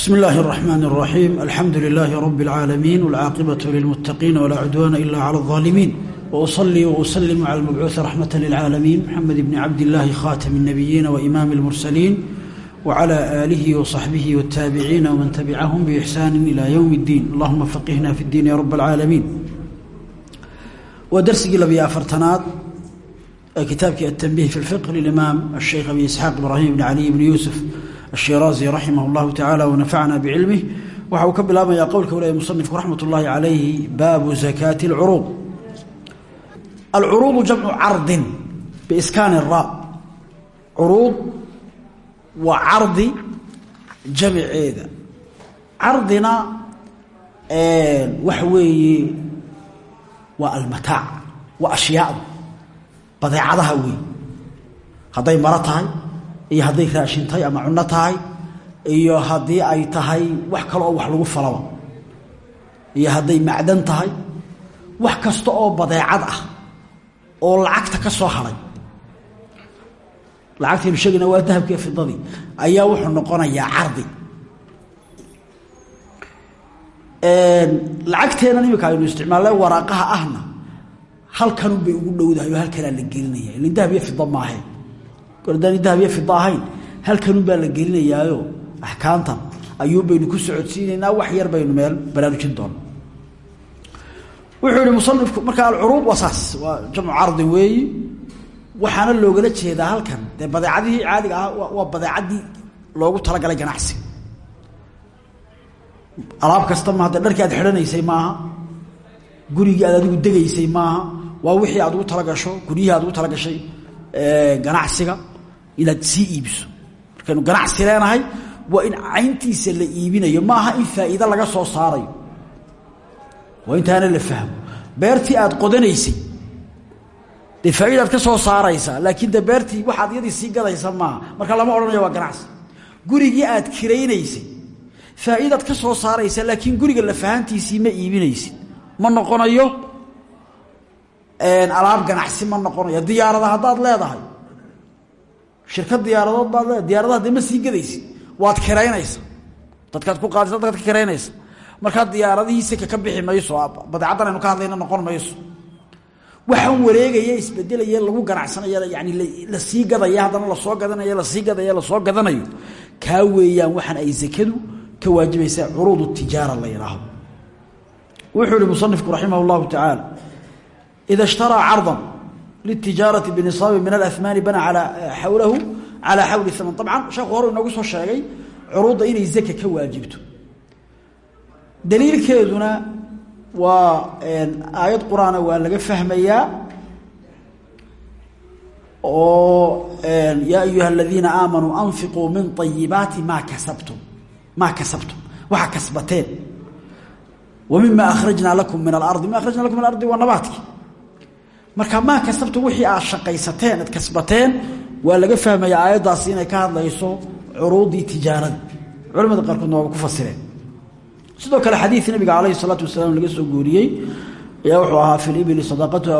بسم الله الرحمن الرحيم الحمد لله رب العالمين والعاقبة للمتقين ولا عدوان إلا على الظالمين وأصلي وأسلم على المبعوث رحمة للعالمين محمد بن عبد الله خاتم النبيين وإمام المرسلين وعلى آله وصحبه والتابعين ومن تبعهم بإحسان إلى يوم الدين اللهم فقهنا في الدين يا رب العالمين ودرسي لبي أفرتناد كتابك التنبيه في الفقه للإمام الشيخ أبي إسحاق إبراهيم بن علي بن يوسف الshiraazi raximah اllahu tacala wanafacna bicilmih waxa uu ka bilaabmayaa qowlka u leeyahy musanifku raxmat ullaahi calayhi baabu zakaati اlcuruud alcuruudu jamcu cardin biiskaani ra curuud waa cardi jamceeda cardina waxa weeye waa almataac waa ashyaada badeecadaha wey hadday maro tahay iyo hadday raashintahay ama cunno tahay iyo haddii ay tahay wax kale oo wax lagu falaba iyo hadday macdan tahay wax kasta oo badeecad ah oo lacagta ka soo haray lacagtaynu sheegayna waa dahabkiiyo fidadii ayaa wuxuu noqonayaa cardi. Lacagteennan imika aynu isticmaalle waraaqaha ahna halkanunbay ugu dhowdahay oo halkanaa la gelinaya ilin dahab iyo fida maahayn ordaan dahab iyo fida ahayn halkanun baa la gelinayaayo axkaamtan. Ayuun baynu ku socodsiinaynaa wax yar baynu meel baraarujin doona wuxuu yihi marka alcuruub waa saas waa jamcu cardin weeyi. Waxaana loogala jeedaa halkan. Dee badeecadihii caadiga ah waa badeecadii loogu talagalay ganacsiga alaab kasta maaha dee dharkii aad maaha. Gurigii aad adigu degaysay maaha. Waa wixii aad ugu talagasho guryihii aad ugu talagashay ganacsiga inaad sii iibiso markaynu ganacsi leenahay waa in cayntiisa la iibinayo. Maaha in faa'iide laga soo saarayo. Waa intaana la fahmo. Beertii aad qodanaysay. Dee faa'idaad ka soo saaraysaa laakiin de beertii waxaad iyadii sii gadaysa maaha. Marka lama odhanayo waa ganacsi. Gurigii aad kiraynaysay. Faa'idaad ka soo saaraysa laakiin guriga lafahantiisii ma iibinaysid. Ma noqonayo alaab ganacsi ma noqonayo. Diyaarada haddaad leedahay shirkad diyaaradood baad leedahay diyaaradaha dee ma sii gadaysid waad kiraynaysa dadkaad ku qaadaysa dadkaad ka kiraynaysa markaa diyaaradihii seka ka bixi mayso badeecaddan aynu ka hadlayna noqon mayso. Waxaan wareegaya isbedelaya lagu ganacsanaya yani la sii gadaya haddana la soo gadanayo la sii gadaya la soo gadanayo. Kaa weeyaan waxaan ay zakadu ka waajibaysaa curuud tijaara la yidhaahdo wuxuu ihi musanifku raximah اllahu tacaala ida ishtaraa cardan litijaarati binisaabi min alahmaani bana xawlahu calaa xawli haman abcan sheekhu hore inoogu soo sheegay curuudda inay zaka ka waajibto daliilkeeduna waa aayad qur'aana waa laga fahmayaa oo yaa ayuha aladiina aamanuu anfiquu min ayibaati maa kasabtum maa kasabtum waxaa kasbateen wa mima akhrajnaa lakum min alardi ma akhrajna lakum min alardi waa nabaadki marka maa kasabtum wixii aad shaqaysateen aad kasbateen waa laga fahmaya aayaddaasi inay ka hadlayso curuudii tijaarada culamada qaarkoodna waaba ku fasireen. Sidoo kale xadiid nabiga calayhi salaatu wasalaam laga soo guuriyey ayaa wuxuu ahaa fi libili sadaqatuha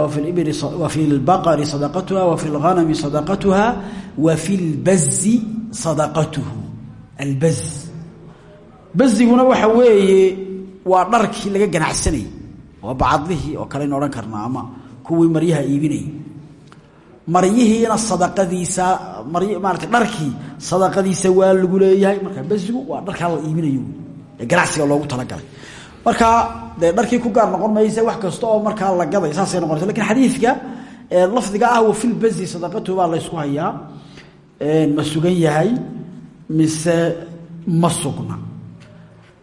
wa fi lbaqari sadaqatuha wa fi lghanami sadaqatuha wa fi lbazi sadaqatuhu. Albaz baziguna waxa weeye waa dharkii laga ganacsanayay waa bacadlihii oo kale aynu odhan karnaa ama kuwii maryaha iibinayay maryihiina sadaqadiisa my maarata dharkii sadaqadiisa waa lagu leeyahay. Marka bazigu waa dharkaa la iibinayo. Ee ganacsiga loogu talagalay. Marka dee dharkii ku gaar noqon mayse wax kasta oo markaa la gaday saasay noqonaysa. Lakin xadiidka lafdiga ah wafil bazi sadaqatuhu baa laysku hayaa. Ma sugan yahay mise ma sugna.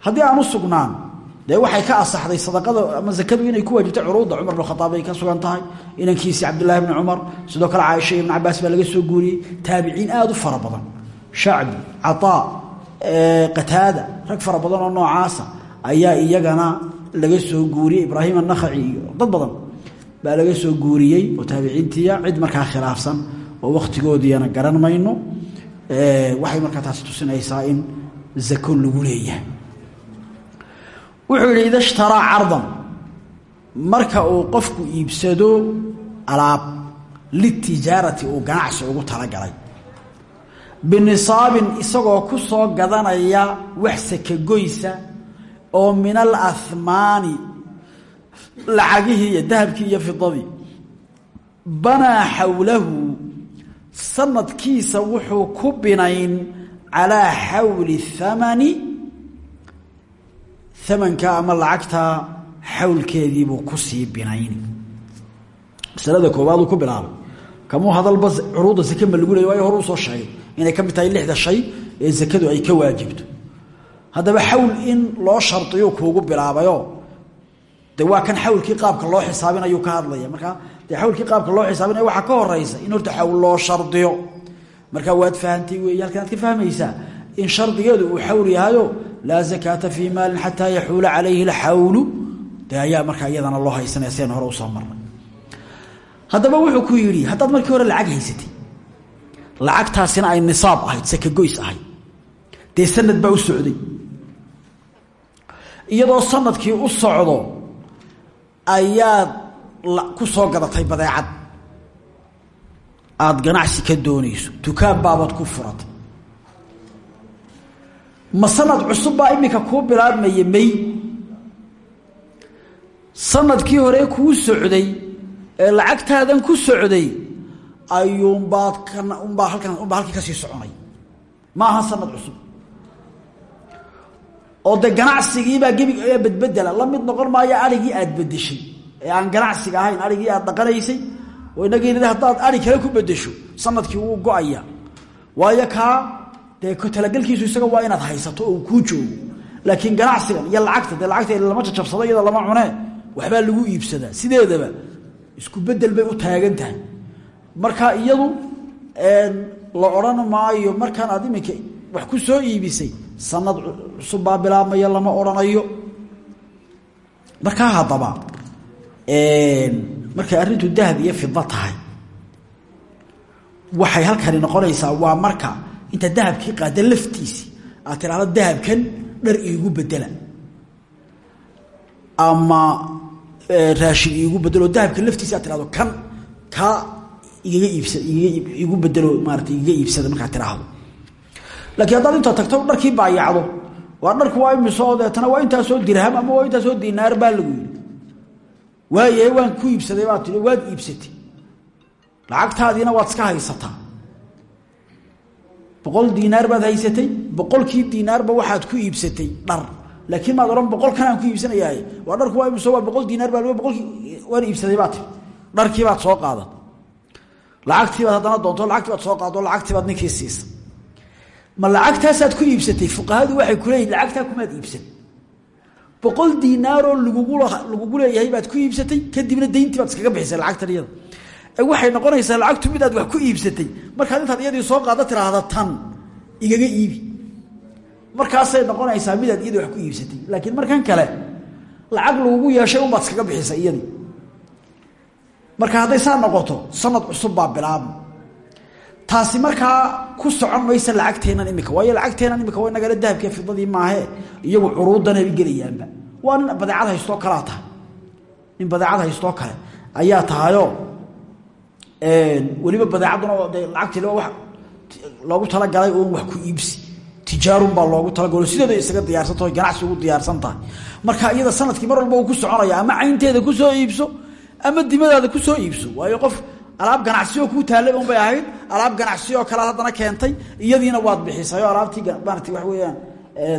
Haddii aan sugnaan dee waxay ka asaxday sadaqada ama zakadu inay ku waajibtay curuudda cumar bn khataab ay ka sugan tahay. Inankiisi cabdillahi bni cumar sidoo kale caaisha ibn cabaas baa laga soo guuriyey. Taabiciin aada u fara badan. Shacbi cataa qataada rag fara badan oo noocaasa ayaa iyagana laga soo guuriyey. Ibraahim annakhaci iyo dad badan baa laga soo guuriyey. Oo taabiciintiya cid markaa khilaafsan oo wakhtigoodiina garan mayno waxay markaa taasi tusinaysaa in zako lagu leeyahay wuxuu yidhi ida ishtaraa cardan marka uu qofku iibsado alaab litijaarati uu ganacsi ugu talagalay. Binisaabin isagoo ku soo gadanaya wax sakagoysa oo min alahmaani lacagihii iyo dahabkii iyo fidadii. Banaa xawlahu sanadkiisa wuxuu ku binayn calaa xawli thamani amanka ama lacagta xawlkeediibuu ku sii binayn. Masalada koowaaduu ku bilaabay kamuu hadalba curuudda sake ma lagu leey waayo hore u soo sheegay inay ka mid tahay lixda shay ee sakadu ay ka waajibto. Haddaba xawl in loo shardiyo kuugu bilaabayo de waa kan xawlkii qaabka loo xisaabinayuu ka hadlaya markaa dee xawlkii qaabka loo xisaabinaya waxaa ka horeysa in horta xawl loo shardiyo. Markaa waad fahantay wey ka fahmaysaa in shardigeedu uu xawl yahayo laa zakaata fii maalin xataa yaxuula calayhi lxawlu de ayaa markaa iyadana loo haysanaya seen hore u soo marnay. Haddaba wuxuu ku yidhi haddaad markii hore lacag haysatay lacagtaasina ay nisaab ahayd sakagoys ahayd. Dee sanad baa u socday. Iyadoo sannadkii u socdo ayaad ku soo gadatay badeecad. Aada ganacsi ka doonayso dukaan baabaad ku furatay ma sanad cusub baa iminka kuu bilaabmaya may. Sanadkii hore kuu socday ee lacagtaadan ku socday ayuunbaad unbaa halkan unbaa halkii ka sii soconay. Ma aha sanad cusub. Oo de ganacsigiibaa gebi ayaa bedbedela la mid noqon maayo arigii aad bedeshay ee aan ganacsiga ahayn arigii aad dhaqanaysay oo inagii haddaad ari kale ku bedesho sannadkii wuu go'aya waayo kaa dee talagelkiisu isaga waa inaad haysato oo kuu joogo. Laakiin ganacsigan iyo lacagta dee lacagta lama jajabsado iyada lama cunee. Waxbaa lagu iibsadaa. Sideedaba isku bedel bay u taagan tahay. Marka iyadu la odhan maayo markaan aad iminka wax ku soo iibisay sanad cusub baa bilaabmaya lama odhanayo. Markaa haddaba markay arrintu dahab iyo fida tahay waxay halkani noqonaysaa waa marka inta dahabkii qaada laftiisi aad tiraahdo dahabkan dhar iigu bedela ama raashin iigu bedelo dahabka laftiisi aad tirahdo kan kaa igaga iibsa bedelo maarata igaga iibsada markaad tiraahdo. Laakiin haddaad intaa tagto dharkii baayacdo waa dharku waa imisoo waa intaasoo dirham ama waa intaasoo dinaar baa lagu yidhi. Waayahay waan ku iibsaday baad tii waad iibsatay. Lacagtaadiina waad iska haysataa boqol diinaar baad haysatay boqolkii diinaarba waxaad ku iibsatay dhar. Laakiin maad odhan boqol kanaan ku iibsanayahay waa dharku waa imisoo waa boqol diinaar baa boqolkii waan iibsaday baa dharkii baad soo qaadan lacagtii baad haddana doonto lacagtii baad soo qaado lacagtii baad ninkii siisa ma lacagtaasaad ku iibsatay fuqahadu waxay kuleeyihin lacagtaa kumaad iibsan boqol diinaaroo lagugu lagugu leeyahay baad ku iibsatay kadibna dayntii baad iskaga bixisay lacagtan iyada waxay noqonaysaa lacagtu mid aad wax ku iibsatay. Markaad intaad iyadii soo qaado tiraahda tan igaga iibi. Markaasay noqonaysaa midaad iyadii wax ku iibsatay. Laakiin markan kale lacag lagugu yeeshay unbaad iskaga bixisay iyadii. Marka hadday saa noqoto sanad cusub baa bilaabma taasi markaa ku socon maysa imika waayo lacagteennan imika waa nagala dahabkee fidadii maahee iyagu curuudanay gelayaanba. Waa nin badeecad haystoo kalea tahay. Nin badeecad kale. Ayaa tahayoo weliba badeecadduna de lacagtii wa loogu talagalay uun wax ku iibsi. Tijaarun baa loogu talagalo sideeda isaga diyaarsantaho ganacsi ugu diyaarsan tahay marka iyada sannadkii mar walba uu ku soconaya ama caynteeda ku soo iibso ama dimadaada ku soo iibso. Waayo qof alaab ganacsioo kuu taallay un bay ahayd. Alaab ganacsi oo kale haddana keentay. Iyadiina waad bixisay. Oo alaabtii maarata wax weeyaan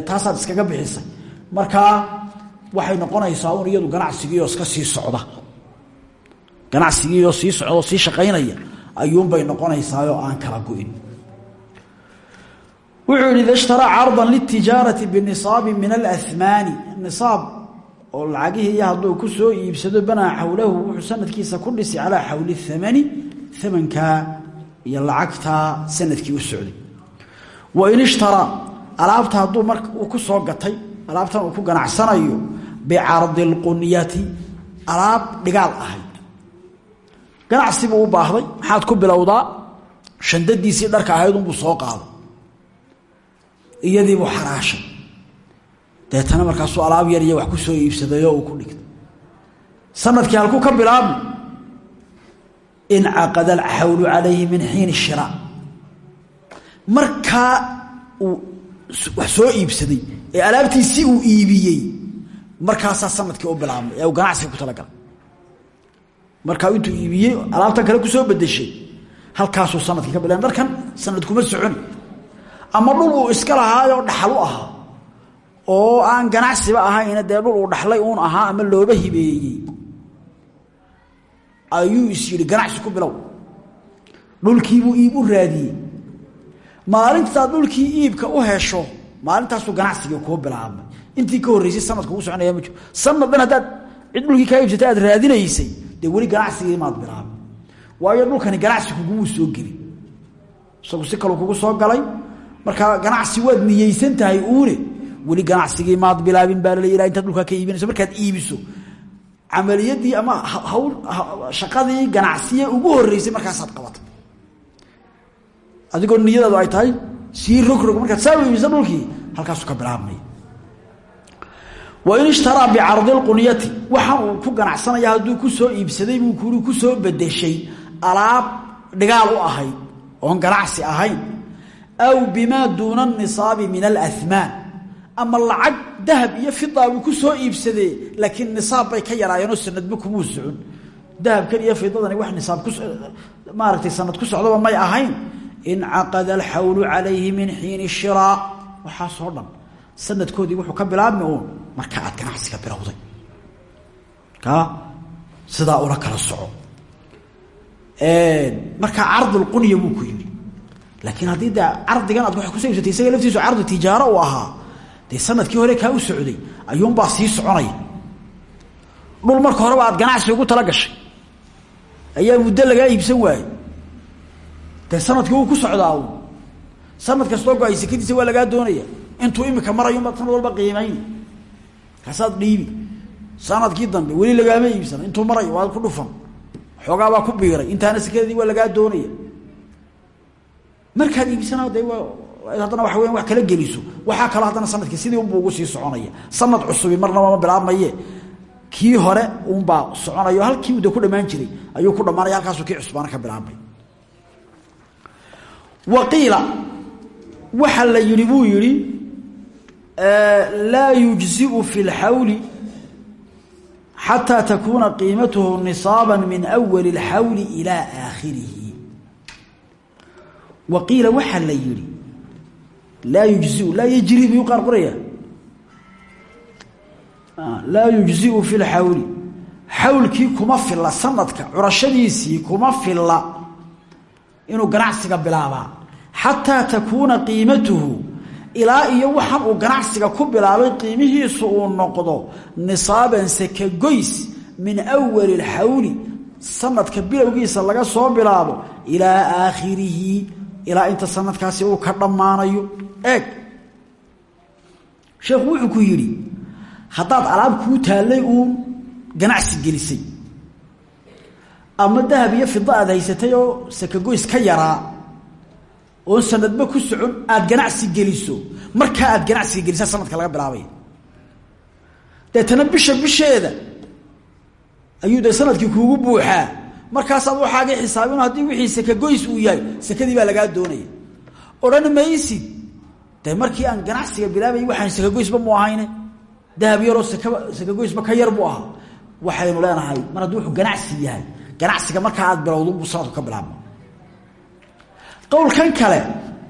taasaad iskaga bixisay. Markaa waxay noqonaysaa un iyadu iska sii socda ganacsigiioo sii socda oo sii shaqaynaya ayuunbay noqonaysaayoo aan kala go-in. Wuxuu yihi ida ishtaraa cardan litijaarati binisaabi min alahmaani nisaab oo lacagihii iyo hadduu ku soo iibsado banaa xawlahu wuxuu sanadkiisa ku dhisi calaa xawli thamani amankaa iyo lacagtaa sannadkii u socday. Wain ishtaraa alaabta hadduu marka ku soo gatay alaabtan uu ku ganacsanayo bicardi lqunyati alaab dhigaal ahayd ganacsi u baahday. Maxaad ku bilowdaa? Shandadiisii dharka ahayd unbuu soo qaaday. Iyadiibuu xaraashay. Deetana markaasuu alaab yar iyo wax ku soo iibsadayoo uu ku dhigtay. Sanadkii halkuu ka bilaabmi incaqada alxawlu calayhi min xiin shiraa markaa uu wax soo iibsaday ee alaabtiisii uu iibiyey markaasaa sannadkii u bilaabmay ee uu ganacsiga ku talagalay markaa intuu iibiyey alaabtan kale ku soo bedeshay halkaasuu sannadkii ka bila markan sanad kuma soconi ama dhul uu iska lahaayoo dhaxal u ahaa oo aan ganacsiba ahayn dee dhul uu dhaxlay uun ahaa ama looba hibeeyey. Ayuu is yidhi ganacsi ku bilow. Dhulkiibuu iib u raadiyey. Maalintaad dhulkii iibka u hesho maalintaasuu ganacsigii kuu bilaabmay. Intii ka horreysay sanadka uu soconaya ma jiro. Cid dhulkii kaa iibsatay aad raadinaysay dee weli ganacsigii maad bilaabay waayo dhulkani ganacsi kugumuu soo gelin. Isagu si kalu kugu soo galay. Markaa ganacsi waad niyeysan tahay uune weli ganacsigii maad bilaabin baa laleeya ilaa intaad dhulkaa ka iibinayso. Markaad iibiso camaliyadii ama hawl shaqadii ganacsiye ugu horreysay markaasaad qabatay adigoo niyadaadu ay tahay sii rogrog markaad saa iibisa dhulkii halkaasuu ka bilaabmaya wain ishtaraa bicardi lqunyati waxaan uu ku ganacsanaya hadduu ku soo iibsaday buu kuui ku soo bedeshay alaab dhigaal u ahayd oon ganacsi ahayn aw bimaa duuna nisaabi min alamaan ama lacag dahab iyo fida buu ku soo iibsadee laakiin nisaab bay ka yaraayeenoo sanadba kumuu socon. Dahabkan iyo fidadani wax nisaab kumaaratay sanad ku socdaba may ahayn. Incaqada alxawlu calayhi min xiini shiraa waxaasoo dhan sanadkoodii wuxuu ka bilaabmi marka aad ganacsiga bilowday. Ka? Sidaa ula kala soco. Markaa cardulqunya buu ku yidhi laakiin haddii de cardigan aad wa ku soo iibsatay isaga laftiisu cardi tijaaro uu ahaa dee sannadkii hore kaa u socday ayuunbaa sii soconaya dhul marka horeba aad ganacsi ugu tala gashay. Ayaa muddo lagaa iibsan waayey. Dee sannadkii wuu ku socdaa sanad kastoo go'ay sekadiisa waa lagaa doonaya. Intuu imika marayunbaad sanad walba qiimayni kaasaad dhiibi. Sanadkii dambe weli lagaama iibsan. Intuu marayo waad ku dhufan. Xoogaabaa ku biiray. Intaana sekadadii waa lagaa doonaya. Markaad iibsana de haddana waxa weya wax kala geliso. Waxaa kaloo haddana sannadkii sidii unba ugu sii soconaya. Sanad cusubi marnaba ma bilaabmaye. Kii hore unbaa soconayo halkii de ku dhamaan jiray ayuu ku dhamaanaya halkaasuu kii cusbaana ka bilaabmay. Waqiila waxa la yihi buu yihi laa yujziu fi اlxawli xataa takuuna qiimatuhu nisaaba min awali اlxawli ilaa aakhirihi. Waqiila waxaa la yihi laa yujziu laa yejri miyuu qaar qoraya. Laa yujziu fi lxawli xawlkii kuma filla sanadka curashadiisii kuma filla inuu ganacsiga bilaabaa. Xataa takuuna qiimatuhu ilaa iyo waxaan uu ganacsiga ku bilaabay qiimihiisu uu noqdo nisaaban sakagoys min awali اlxawli sanadka bilowgiisa laga soo bilaabo ilaa aakhirihi ilaa inta sanadkaasi uu ka dhammaanayo. Eeg. Sheekhu wuxuu ku yidhi haddaad alaab kuu taallay uun ganacsi gelisay ama dahab iyo fida aad haysatay oo sakagoys ka yaraa oon sanadba ku socon aada ganacsi geliso. Markaa aad ganacsiga gelisa sanadka laga bilaabaya deetana bisha bisheeda ayuu dee sannadkii kuugu buuxaa. Markaasaad waxaagii xisaabin haddii wixii sakagoys uu yahay sakadii baa lagaa doonaya. Odhan maysid de markii aan ganacsiga bilaabayy waxaan sakagoysba mu ahayne? Dahab yaroo sakaba sakagoysba ka yar buu ahaa. Waxaynu leenahay mar haddii wuxuu ganacsi yahay ganacsiga markaa aad bilowdo buu sanadku ka bilaabma qowlkan kale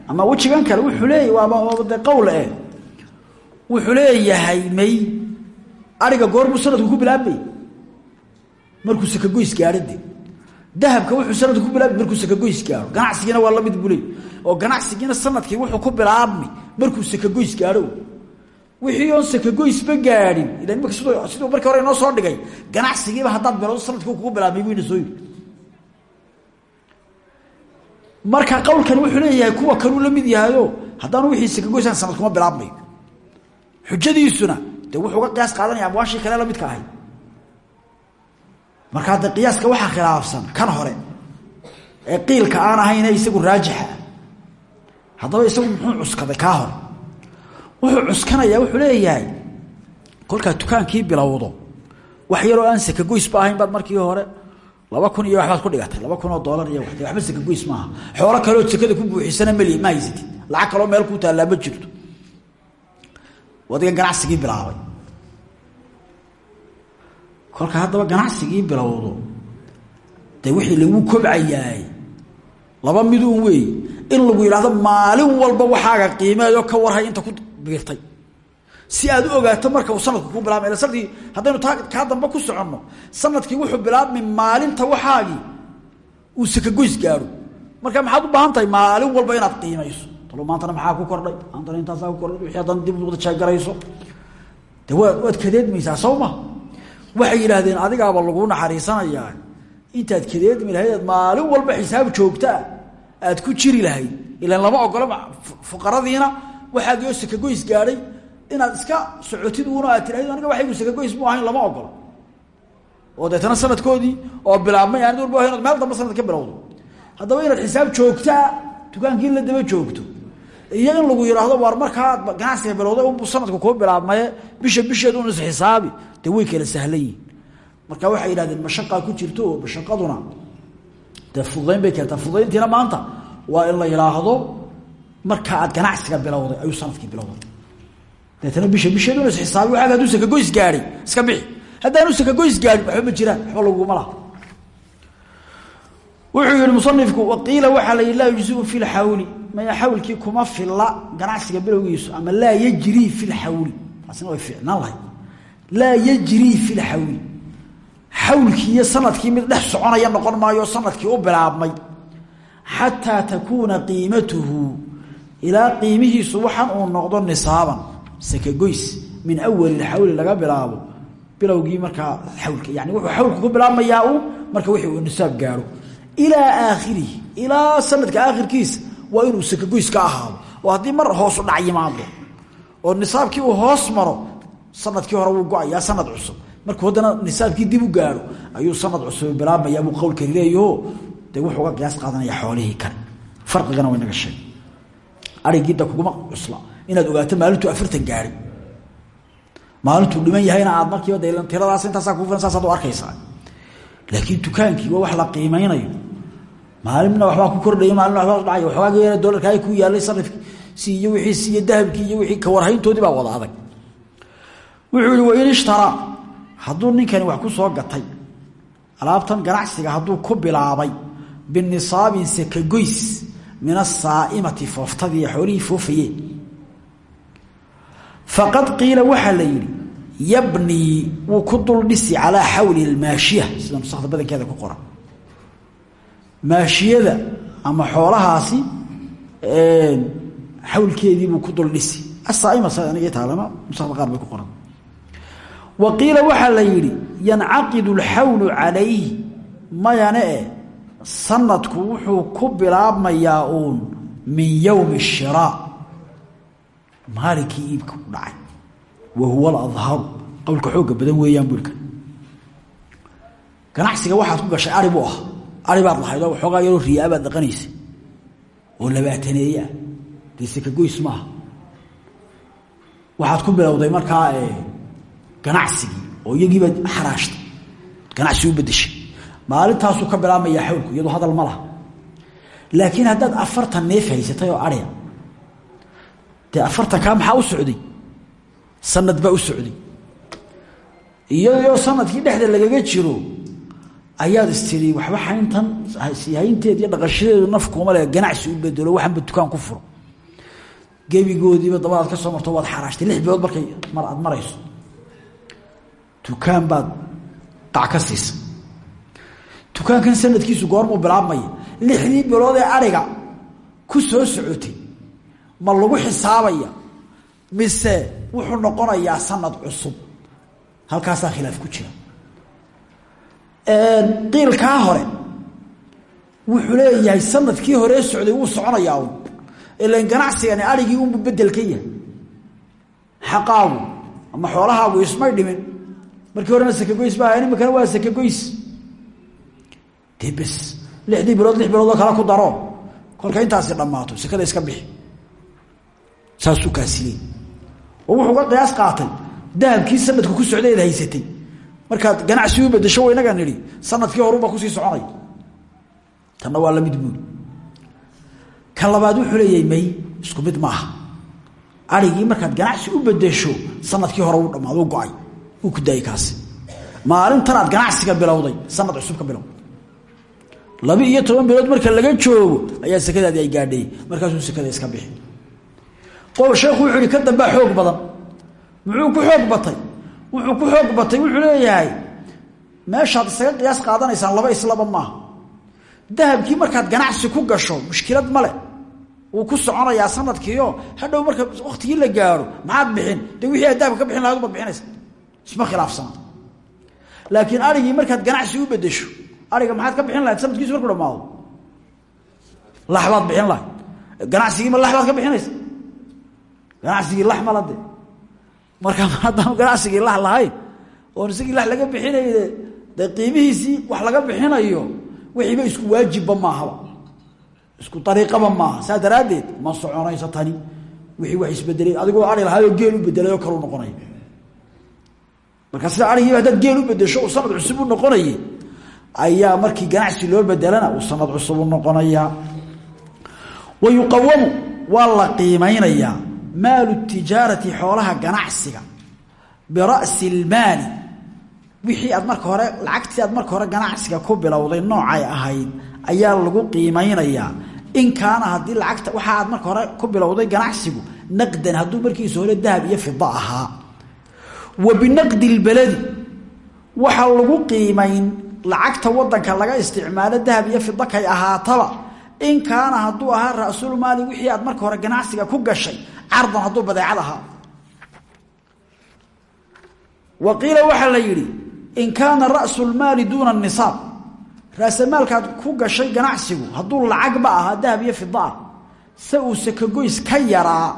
ama wejigan kale wuxuu leeya waaba de qowl eh. Wuxuu leeyahay may ariga goorbuu sanadku ku bilaabmay? Markuu sakagoys gaadho de dahabka wuxuu sanadku ku bilaabmay markuu sakagoys gaadho ganacsigiina waa buu leey oo ganacsigiina sannadkii wuxuu ku bilaabmi markuu sakagoys gaadho wixii oon sakagoysba gaadhin. Ila imaka siduu markii hore inoo soo dhigay ganacsigiiba haddaad bilowdo sannadkii kugu bilaabmay buu soo yidhi marka qowlkan wuxuu leeyahay kuwa kanuu la mid yahayo haddaanu wixii sakagoysaan sanad kuma bilaabmayo xujadiisuna dee wuxuu ga qiyaas qaadanaya amwaashii kale la midka ahay markaa de qiyaaska waxaa khilaafsan kan hore ee qiilka aan ahayne isagu raajixa. Haddaba isagu muxuu cuskaday kaa hore wuxuu cuskanayaa wuxuu leeyahay kolkaad dukaankii bilowdo. Wax yaroo aan sakagoysba ahayn baad markii hore laba kun iyo waxbaad ku dhigatay laba kun oo doolar iyo wa waxba sakagoys maaha. Xoolo kaleoo sekada ku buuxisana meli ma haysatid. Lacag kaloo meel ku taallaa ma jirto. Adiga ganacsigii bilaabay. Kolka haddaba ganacsigii bilowdo dee wixii lagu kobcayaay laba miduun weey in lagu yidhaahdo maalin walba waxaaga qiimeeyo ka warhay inta ku biirtay si aad u ogaato marka uu sanadku ku bilaabmay ila sannadkii haddaynu taa kaa dambe ku soconno sannadkii wuxuu bilaabmay maalinta waxaagii uu sakagoys gaadho marka maxaad u baahan maalin walba inaad qiimayso? Talo maantana maxaa ku kordhay? Maantana intaasaa ku kordhay? Wixii haddana dib wada jeegarayso de waad waad kadeedmaysaa soo ma waxay adigaaba laguu naxariisanayaa. Intaad kadeedmi lahayd maalin walba xisaab joogtaa aad ku jiri lahayd. Ilan lama ogola fuqaradiina waxaagio sakagoys gaadhay inaad iska socotid uuna aad tirahdid aniga waxaygu sakagoys mu ahayn lama ogola oo deetana sanadkoodii oo bilaabmay aanid walba ahayn meel damba sanad ka bilowdo. Haddaba inaad xisaab joogtaa dukaankii la daba joogto. Iyo in lagu yidhaahdo waar markaa ganacsiga bilowday unbu sanadku kuu bilaabmaye bisha bisheed un isxisaabi dee way kala sahlan marka waxay yidhahdeen mashaqaa ku jirto mashaqaduna dee fududayn bay keentaa fududayntiina maanta waa in la yidhaahdo marka aad ganacsiga bilowday ayuu sannadkii bilowday deetana bisha bisheed un isxisaabi waaga haduu sakagoys gaadhay iska bixi. Haddaanu sakagoys gaadhin waxba ma jiraan waxba laguma laha. Wuxuu yihi musanifku waqiila waxaa la yidhi laa yujziu fi lxawli maya xawlkii kuma filla ganacsiga bilowgiisu ama laa yajrii fi lxawli taasina way ficnaan lahay laa yajrii fi lxawli xawlkii iyo sannadkii mid dhex soconaya noqon maayo sannadkii u bilaabmay. Xataa takuuna qiimatuhu. Ilaa qiimihiisu waxan uu noqdo nisaaban sakagoys min awali lxawli laga bilaabo bilowgii markaa xawlka yani wuxuu xawlku ku bilaabmayaa uu marka wixii nisaab gaadho ilaa aakhirihi ilaa sanadka aakhirkiisa waa inuu sakagoys ka ahaado. Oo haddii mar hoosu dhac yimaado oo nisaabkii uu hoos maro sannadkii hore wuu go'ayaa sanad cusub. Markuu haddana nisaabkii dib u gaadho ayuu sanad cusub bilaabmayaa buu qowlkani leeyaho dee wuxuu qiyaas qaadanaya xoolihii kale farqigana way naga sheeg arigiida kuguma cusla inaad ogaato maalintuu afartan gaadhay maalintuu dhiman yahayna aad markiiba de tiradaas intaasaa ku filan saasaad u arkaysaa. Laakiin dukaankii waa wax la qiimeynayo. Maalimna waxbaa ku kordhaya maalina wabaa dhacay. Waxoogaa yar dolarkaa ku yaalay sarifki si iyo wiiisi iyo dahabkii iyo wiii kawarhayntoodii baa wada adag. Wuxuu yihi wain ishtaraa hadduu ninkani wax ku soo gatay alaabtan ganacsiga hadduu ku bilaabay binisaabin sakagoys min asaaimati fooftadii xoolihii foofayeen faqad qiila waxaa la yidhi yabnii wuu ku dul dhisi calaa xawli lmaashiya sida nusakda badankeeda ku qoran. Maashiyada ama xoolahaasi xawlkeediibuu ku dul dhisi. Asaaima sa aniga taalama nusakda qaar bay ku qoran. Wa qiila waxaa la yidhi yancaqidu alxawlu calayhi. Mayane e sanadku wuxuu ku bilaabmayaa uun min yowmi shiraa maalinkii iibka u dhacay. Wa huwa aladharu qowlka xooga badan weeyaan buulka ganacsiga waxaad ku gashay ari buu ah lahayd oo waxoogaa yaroo riyaa baad dhaqanaysa oo labaataneeyaa dee sakagoys maaha waxaad ku bilowday markaa ganacsigii oo iyagiibaad xaraashtay ganacsi u bedeshay maalintaasuu ka bilaabmayaa xawlku iyadoo hadal ma laha. Laakiin haddaad afartan neef haysatay oo aria dee afartankaa maxaa u socday? Sanad baa u socday. Iyadoo sannadkii dhexda lagaga jiro ayaad istiri waxba hayntan haynteed iyo dhaqashadeedu nafkuuma le ganacsi u bedelo waxanba dukaan ku furo. Gebigoodiiba dabadaad ka soo marto waad xaraashtay lix bilood markay mar aad marayso. Dukaan baad qac ka siisa. Dukaankan sanadkiisu goormuu bilaabmaya. Lixdii bilood ee ariga ku soo socotay ma lagu xisaabaya mise wuxuu noqonayaa sanad cusub. Halkaasaa khilaaf ku jira. Qiilkaa hore wuxuu leeyahay sannadkii horee socday wuu soconayaa un. Ilan ganacsigani arigii unbu bedel ka yahay. Xaqaagu ama xoolahaagu ismay dhimin. Markii horena sakagoys ba ahayn imikana waa sakagoys dee bes lixdii bilood lix biloodoo kale ku daro. Kolka intaasi dhammaato sekada iska bixi saasuu kaasiyey oo wuxuu ka qiyaas qaatay dahabkii sanadku ku socday eed haysatay. Markaad ganacsi u bedesho wa inagaa nidhi sannadkii horunbaa ku sii soconaya tanna waa la mid buuli kan wuxuu leeyahay may isku mid maaha arigii markaad ganacsi u bedesho sannadkii hore uu dhamaado u go'ay uu ku daayay kaasi. Maalintan aad ganacsiga bilowday sanad cusub ka bilow. Laba iyo toban bilood marka laga joogo ayaa sekadaadii ay gaadhay. Markaasuu sekada iska bixi qol sheekhu wuxuu ihi ka dambaa xoog badan. Muxuu ku xoog batay? Wuxuu ku xoog batay wuxuu leeyahay meeshaad isaga qiyaas qaadanaysaan laba islaba maaha. Dahabkii markaad ganacsi ku gasho mushkilad male wuu ku soconayaa sanadkiio hadhow marka waktigii la gaaro maxaad bixin? De wixii aad dahabka ka bixin lahayd ubaad bixinaysa. Isma khilaafsana laakiin arigii markaad ganacsi u bedesho ariga maxaad ka bixin lahayd? Sanadkiisu markuu dhamaado laxbaad bixin lahayd. Ganacsigiima laxbaad ka bixinaysa ganacsigii lax mala de. Marka haddaan ganacsigii lax lahayn? Oon isagii lax laga bixinayne dee qiimihiisii wax laga bixinayo wixiiba isku waajibba maahaba isku ariiqaba maaha. Saa daraaddeed ma soconayso tani. Wixii wax isbedelay adigoo ari lahaayoo geel u bedelayoo kalu noqonaya marka sida arigiiba haddaad geel u bedesho uu sanad cusub u noqonayay ayaa markii ganacsi loo bedelana uu sanad cusub u noqonayaa wa yuqawamu waa la qiimaynayaa maalu tijaarati xoolaha ganacsiga bira'si ilmaali. Wixii aad marka hore lacagtii aad marka hore ganacsiga ku bilowday noocay ahayd ayaa lagu qiimaynayaa in kaana haddii lacagta waxa aad marka hore ku bilowday ganacsigu naqdan hadduu markiisa hore dahab iyo fida ahaa. Wa binaqdi lbeledi waxaa lagu qiimayn lacagta wadanka laga isticmaalo dahab iyo fida kay ahaataba. In kaana hadduu ahaa ra-sulmaali wixii aad marka hore ganacsiga ku gashay cardan hadduu badeecad ahaa. Wa la yidhi in kaana ra'su lmaali duuna nisaab raasamaalkaad ku gashay ganacsigu hadduu lacagba ahaa dahab iyo fida ah se uu sakagoys ka yaraa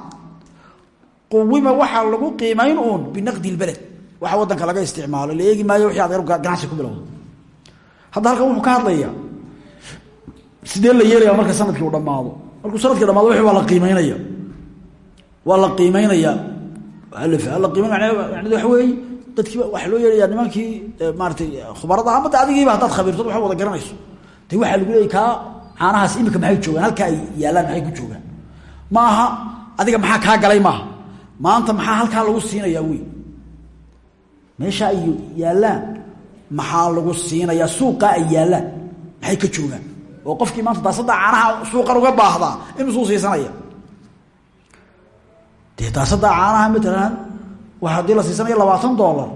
quwima waxaa lagu qiimayn uun binaqdi lbeled waxa wadanka laga isticmaalo la maayo wixii aad ganacsi ku bilowda hadda halkan wuxuu ka hadlayaa sidee la yeelayaa marka sannadkii uu dhammaado? Markuu dhamaado wixii la qiimeynaya waa la qiimeynayaa la qiimeyn macnaheedu waxa weeye dadkii waxaa loo yeelayaa nimankii maaratay khubarada ama de adigiiba haddaad khabiirtod waxa wada garanayso. De waxaa lagu leeyay kaa caanahaas imika maxay joogaan halka ay yaallaan maxay ku joogaan? Ma aha adiga maxaa kaa galay maaha? Maanta maxaa halkaa lagu siinayaa wey meesha ay yaallaan maxaa lagu siinayaa? Suuqa ay yaallaan maxay ka joogaan? Oo qofkii maanta daasada caanaha suuqan uga baahdaa imisuu siisanaya dee daasada caanaha matalan wa haddii la siisanaya labaatan dolar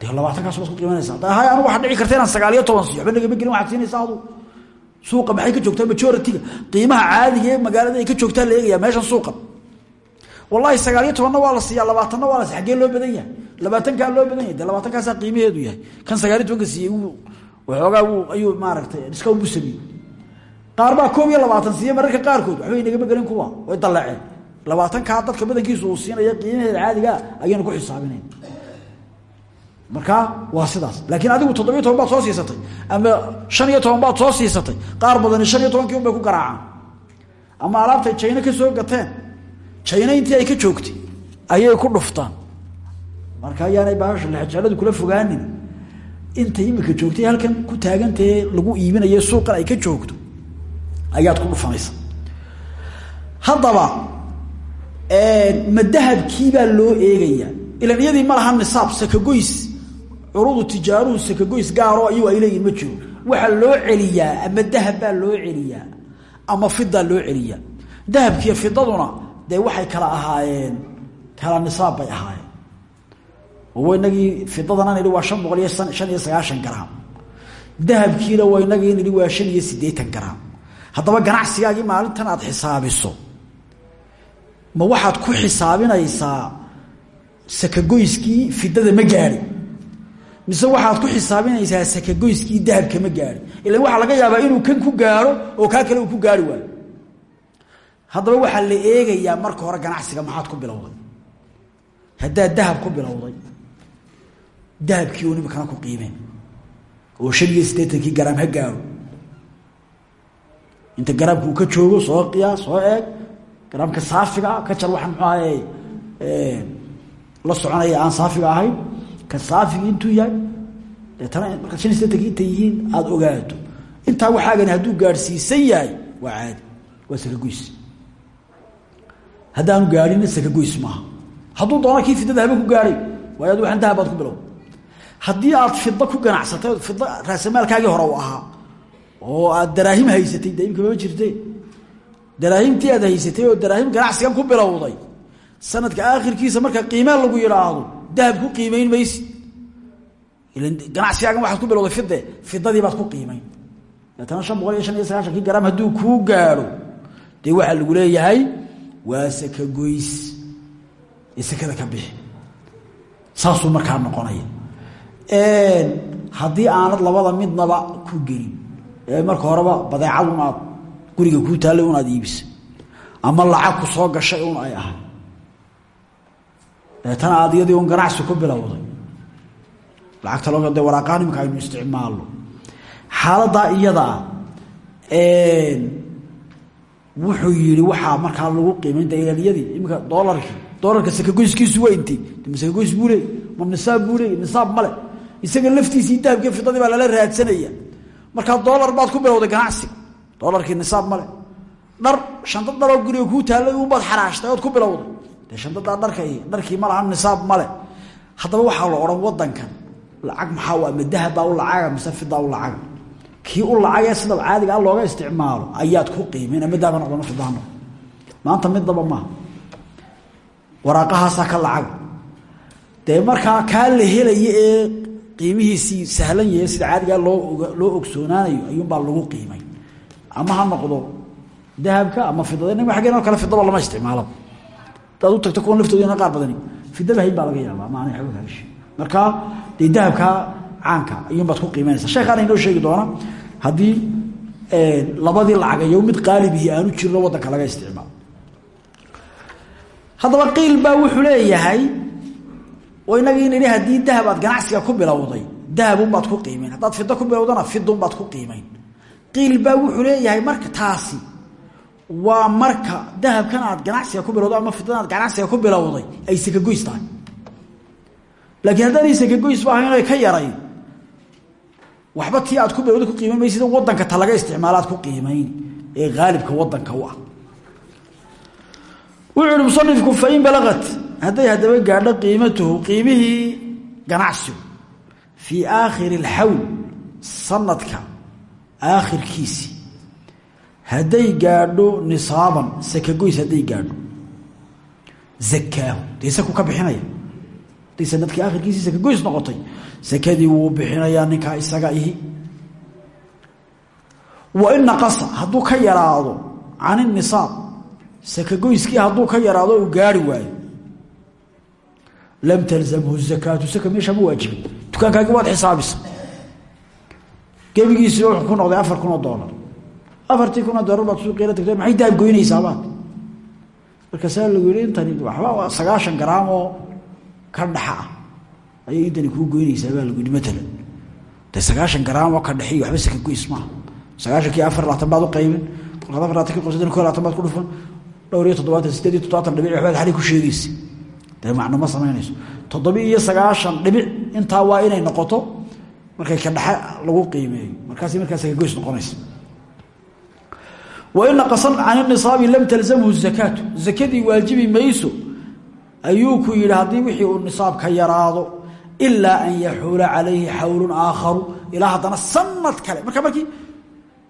dee labaatankaas baad ku qiimanaysaa da hay anugu waxaa dhici karta inaan sagaal iyo toban siiyo. Gelin waxaad siinaysaa adu. Suuqa maxay ka joogtaa? Majority-ga. Qiimaha caadiga ee magaalada ay ka joogtaa la eegaya meeshan suuqan wallahi sagaal iyo tobanna waa la siiyaa labaatanna waa la siy agee loo badan yahay? Labaatankaa loo badan yahay? De labaatankaasaa qiimaheedu yahay? Kan sagaal iyo tobanka siiyey waxoogaa wuu ayuu maaragtay discount buu sameeyey. Qaar baa koob iyo labaatan siiye mararka qaarkood. Waxbay nagama gelin kuwa. Way daleeceen labaatankaa dadka badankiisu uu siinaya qiimaheeda caadigaa ayaynu ku xisaabinayn. Markaa waa sidaas. Laakiin adigu toddobiyo toban baad soo siisatay ama shan iyo toban baad soo siisatay qaar badani shan iyo tobankii un ku garaacaan. Ama alaabtay jayno ka soo gateen jayno intii ay ka joogtay ayay ku dhuftaan. Marka ayaanay baasha lexjaaladu kula fogaanin. Inta imika joogtay halkan ku taagantahe lagu iibinayo suuqan ay ka joogto ayaad ku dhufanaysa. Haddaba ma dahabkiibaa loo eegayaa? Ilan iyadii ma laha nisaab sakagoys. Curudu tijaaruhu sakagoys gaaroo ayagu ay leeyihiin ma jiro. Waxaa loo celiyaa ama dahab baa loo celiyaa ama fidaa loo celiyaa. Dahabkiiyo fidaduna dee waxay kala ahaayeen kala nisaab bay ahaayeen. Oo inagii fidadana nidhi waa shan boqol iyo shan iyo sagaashan garaam. Dahabkiina nidhi waa shan iyo siddeetan garaam. Haddaba ganacsigaagii maalintan aad xisaabiso ma waxaad ku xisaabinaysaa sakagoyskii fidada ma gaari. Mise waxaad ku xisaabinaysaa sakagoyskii dahabka ma gaari. Ilan waxaa laga yaabaa inuu kan ku gaaro oo kaa kale uu ku gaari waayo. Haddaba waxaa la eegayaa marka hore ganacsiga maxaad ku bilowday. Haddaad dahab ku bilowday dahabkii oo nimikana ku qiimeen oo shan iyo siddeetankii garaam ha gaaro. Inta garaamka uu ka joogo soo qiyaas soo eeg garaamka saafiga ah ka jar waxa muxuu ahaye la soconaya aan saafiga ahayn ka saafigi intuu yahay deetana markaad shan iyo sideetanki intay yihiin aada ogaato. Intaa waxaagani hadduu gaadhsiisan yahay waa caadi waa sakagoys haddaanu gaadhina sakagoys maaha. Hadduu doono kii fidada habe ku gaadhay waayo adu waxan dahab baad ku bilow. Haddii aad fida ku ganacsatay fida raasamaalkaagii hore u ahaa oo aad daraahim haysatay de imka mama daraahimtii aad haysatay oo daraahim ganacsigan ku bilowday. Sanadka aakhirkiisa marka qiimee lagu yidhaahdo dahab ku qiimayn maysi ganacsigaagan waxaad ku bilowday fide fidadii baad ku qiimayn deetana shan boqol iyo shan iyo sagaashankii garaam hadduu kuu gaadho dee waxaa lagu leeyahay waa saka goys. Ee ka bixi. Saasuu markaa noqonaya. Haddii aanad labada midnaba ku gelin ee marka horeba badeecad un aad guriga kuu taallay un aad iibisa ama lacag ku soo gashay un ay ahay. Deetana aad iyadii un ganacsi ku bilowday. Lacagta loo de waraaqaan imika aynu isticmaalno. Xaaladaa iyadaa wuxuu yihi waxaa markaa lagu qiimayn daylaaliyadii iminka doolarkii doolarka sakagoyskiisu waa intey ma sakagoys buu leey ma nisaab buu leey nisaab male isaga laftiisii dahabkii fidadii baa lala raadsanaya. Markaa doolar baad ku bilowday ganacsiga doolarkii nisaab male dhar shantad dharoo guriga kuu taallay unbaad xaraashtay ood ku bilowday. Dee shantadaa dharka dharkii ma laha nisaab male haddaba waxaa la odhan wadankan lacag maxaa ama dahabbaa u lacaga mise fidaa u lacaga kii u lacagee sida caadigaa looga isticmaalo ayaad ku qiimayn ama dahaba noqdo ma fidaa noqdo. Maanta midnaba maaha waraaqahaasaa ka lacaga dee la helaya ee qiimihiisii sahlan yahe sida caadigaa loo loo ogsoonaanayo ayuunbaa lagu qiimay ama ha noqdo dahabka ama fidada inag ageen o kale fidaba lama isticmaalaba hadaad u tagto kuwan laftooda qaar badani. Fidaba hayn baa laga yaaba ama aanay xooga kaga sheeg markaa dee dahabkaa ayuunbaad ku qiimanaysa sheekhaana inoo sheegi doona haddii labadii lacagayo mid qaalibihi aanu jirno wadanka laga isticmaalo. Haddaba qiil baa wuxuu leeyahay oo inagii nidhi haddii dahab aad ganacsiga ku bilowday dahabunbaad ku qiimayn haddaad fido ku bilowdana fidunbaad ku qiimayn qiil baa wuxuu leeyahay marka taasi waa marka dahabkan aad ganacsiga ku bilowday ama fidadan aad ganacsiga ku bilowday ay sakagoys tahay. Laakiin haddaanay sakagoys ba ahayn ay ka yarayn waxba tii aad ku bilowday ku qiimayn maysid wadanka ta laga ku qiimayn ee haalibka wadanka u ah. Wuxuu ihi musanifku balagat hadday haddaba gaadho qiimatuhu qiimihii ganacsigu fii aakhiri اlxawl sanadka aakhirkiisii hadday gaadho nisaaban sakagoys hadday gaadho. Zakaahu dee saku ka bixinaya. Hadday sannadkii aakhirkiisii sakagoys noqotay sakadii wuu bixinayaa ninkaa isaga ihi. Wain naqasa hadduu ka yaraado can inisaab sakagoyskii hadduu ka yaraado uu gaari waayo. Lam talzamhu zakaatu saka meesha ma waajibin. Dukaankaagi waad gebigiisi wuxuu ku noqday afar kun oo doolar afartii kun oo doolar baad suuqeela tagto maxay daab goynaysaabaa markaasaa lagu yihi intani waxba sagaashan garaam oo ka dhaxa ah. Ayay intani kuu goynaysaa baa lagu yihi matalan de sagaashan oo ka dhexi waxba sakagoys maaha sagaashankii afar labaatan baad u qaybin kolkaad afar labatanki qosadin ko labaatan baad ku dhufan dhowr iyo toddobaatan sideed iyo toddobaatan dhibic waxbaad xali ku sheegaysa dee macno ma samaynayso toddobi iyo sagaashan dhibic intaa waa inay noqoto markay ka dhexe lagu qiimeeyo markaas markaa sakagoys noqonaysa. Wain naqasan can inisaabi lam talzamhu zakaatu zakadii waajibi mayso ayuu ku yidhi haddii wixii uu nisaab ka yaraado ilaa an yaxuula calayhi xawlun aakharu. Ilaa haddana sanad kale. Marka markii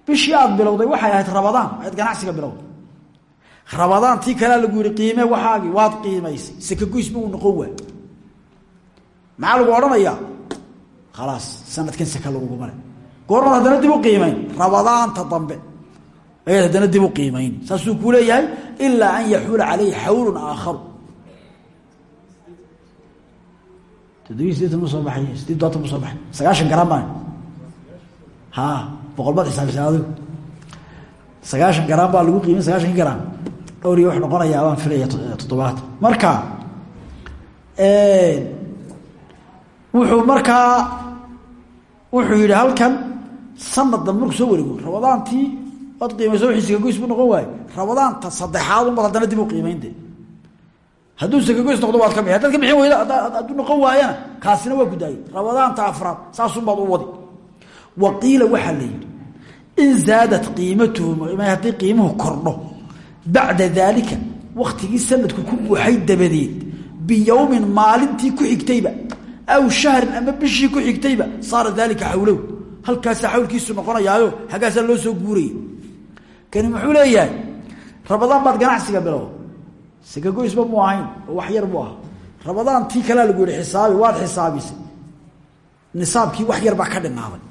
bishii aad bilowday waxay ahayd rabadaan ayaad ganacsiga bilowday. Rabadaan tii kalea lagu yihi qiime waxaagii waad qiimaysay. Sakagoys ma uu noqon khalaas sanadkan saka laguguma le goormaad haddana dib u qiimayn rabadaanta dambe ayaad haddana dib u qiimayn saasuu kuu leeyahay ilaa an yaxuula calayhi xawlun aakharu toddobiyi sideetan ma soo baxay sideed dobaatan ma soo baxay sagaashan garan baan ha boqol baad xisaabisay adigu sagaashan garaan baa lagu qiimay sagaashankii garaan dhowr iyo wax noqonayaa baan filaya toddobaatan marka wuxuu markaa wuxuu yihi halkan sanad dambe markuu soo wareego rabadaantii waad qiimayso wixii sikagoys buu noqon waaye rabadaanta saddexaad unbaad haddana dib u qiimaynte hadduu sakagoys noqdo waad ka bixi hadaad ka bixin noqon waayana kaasina waa ku daayay rabadaanta afraad saasunbaad u wadi. Wa qiila waxaa la yidhi in zaadat qiimatuhu haddii qiimuhu kordho bacda daalika waktigii sanadku ku buuxay dabadeed biyowmin maalintii ku xigtayba aw shahrin ama bishii ku xigtayba saara daalika xawlow. Halkaasaa xawlkiisu noqonayaayo haggaasaa loo soo guuraya kani muxuu leeyahay? Rabadaan baad ganacsiga bilow sakagoysba mu ahayn oo wax yar buu ahaa rabadaan tii kalea lagu yihi xisaabi waad xisaabisay. Nisaabkii wax yar baa ka dhinaaday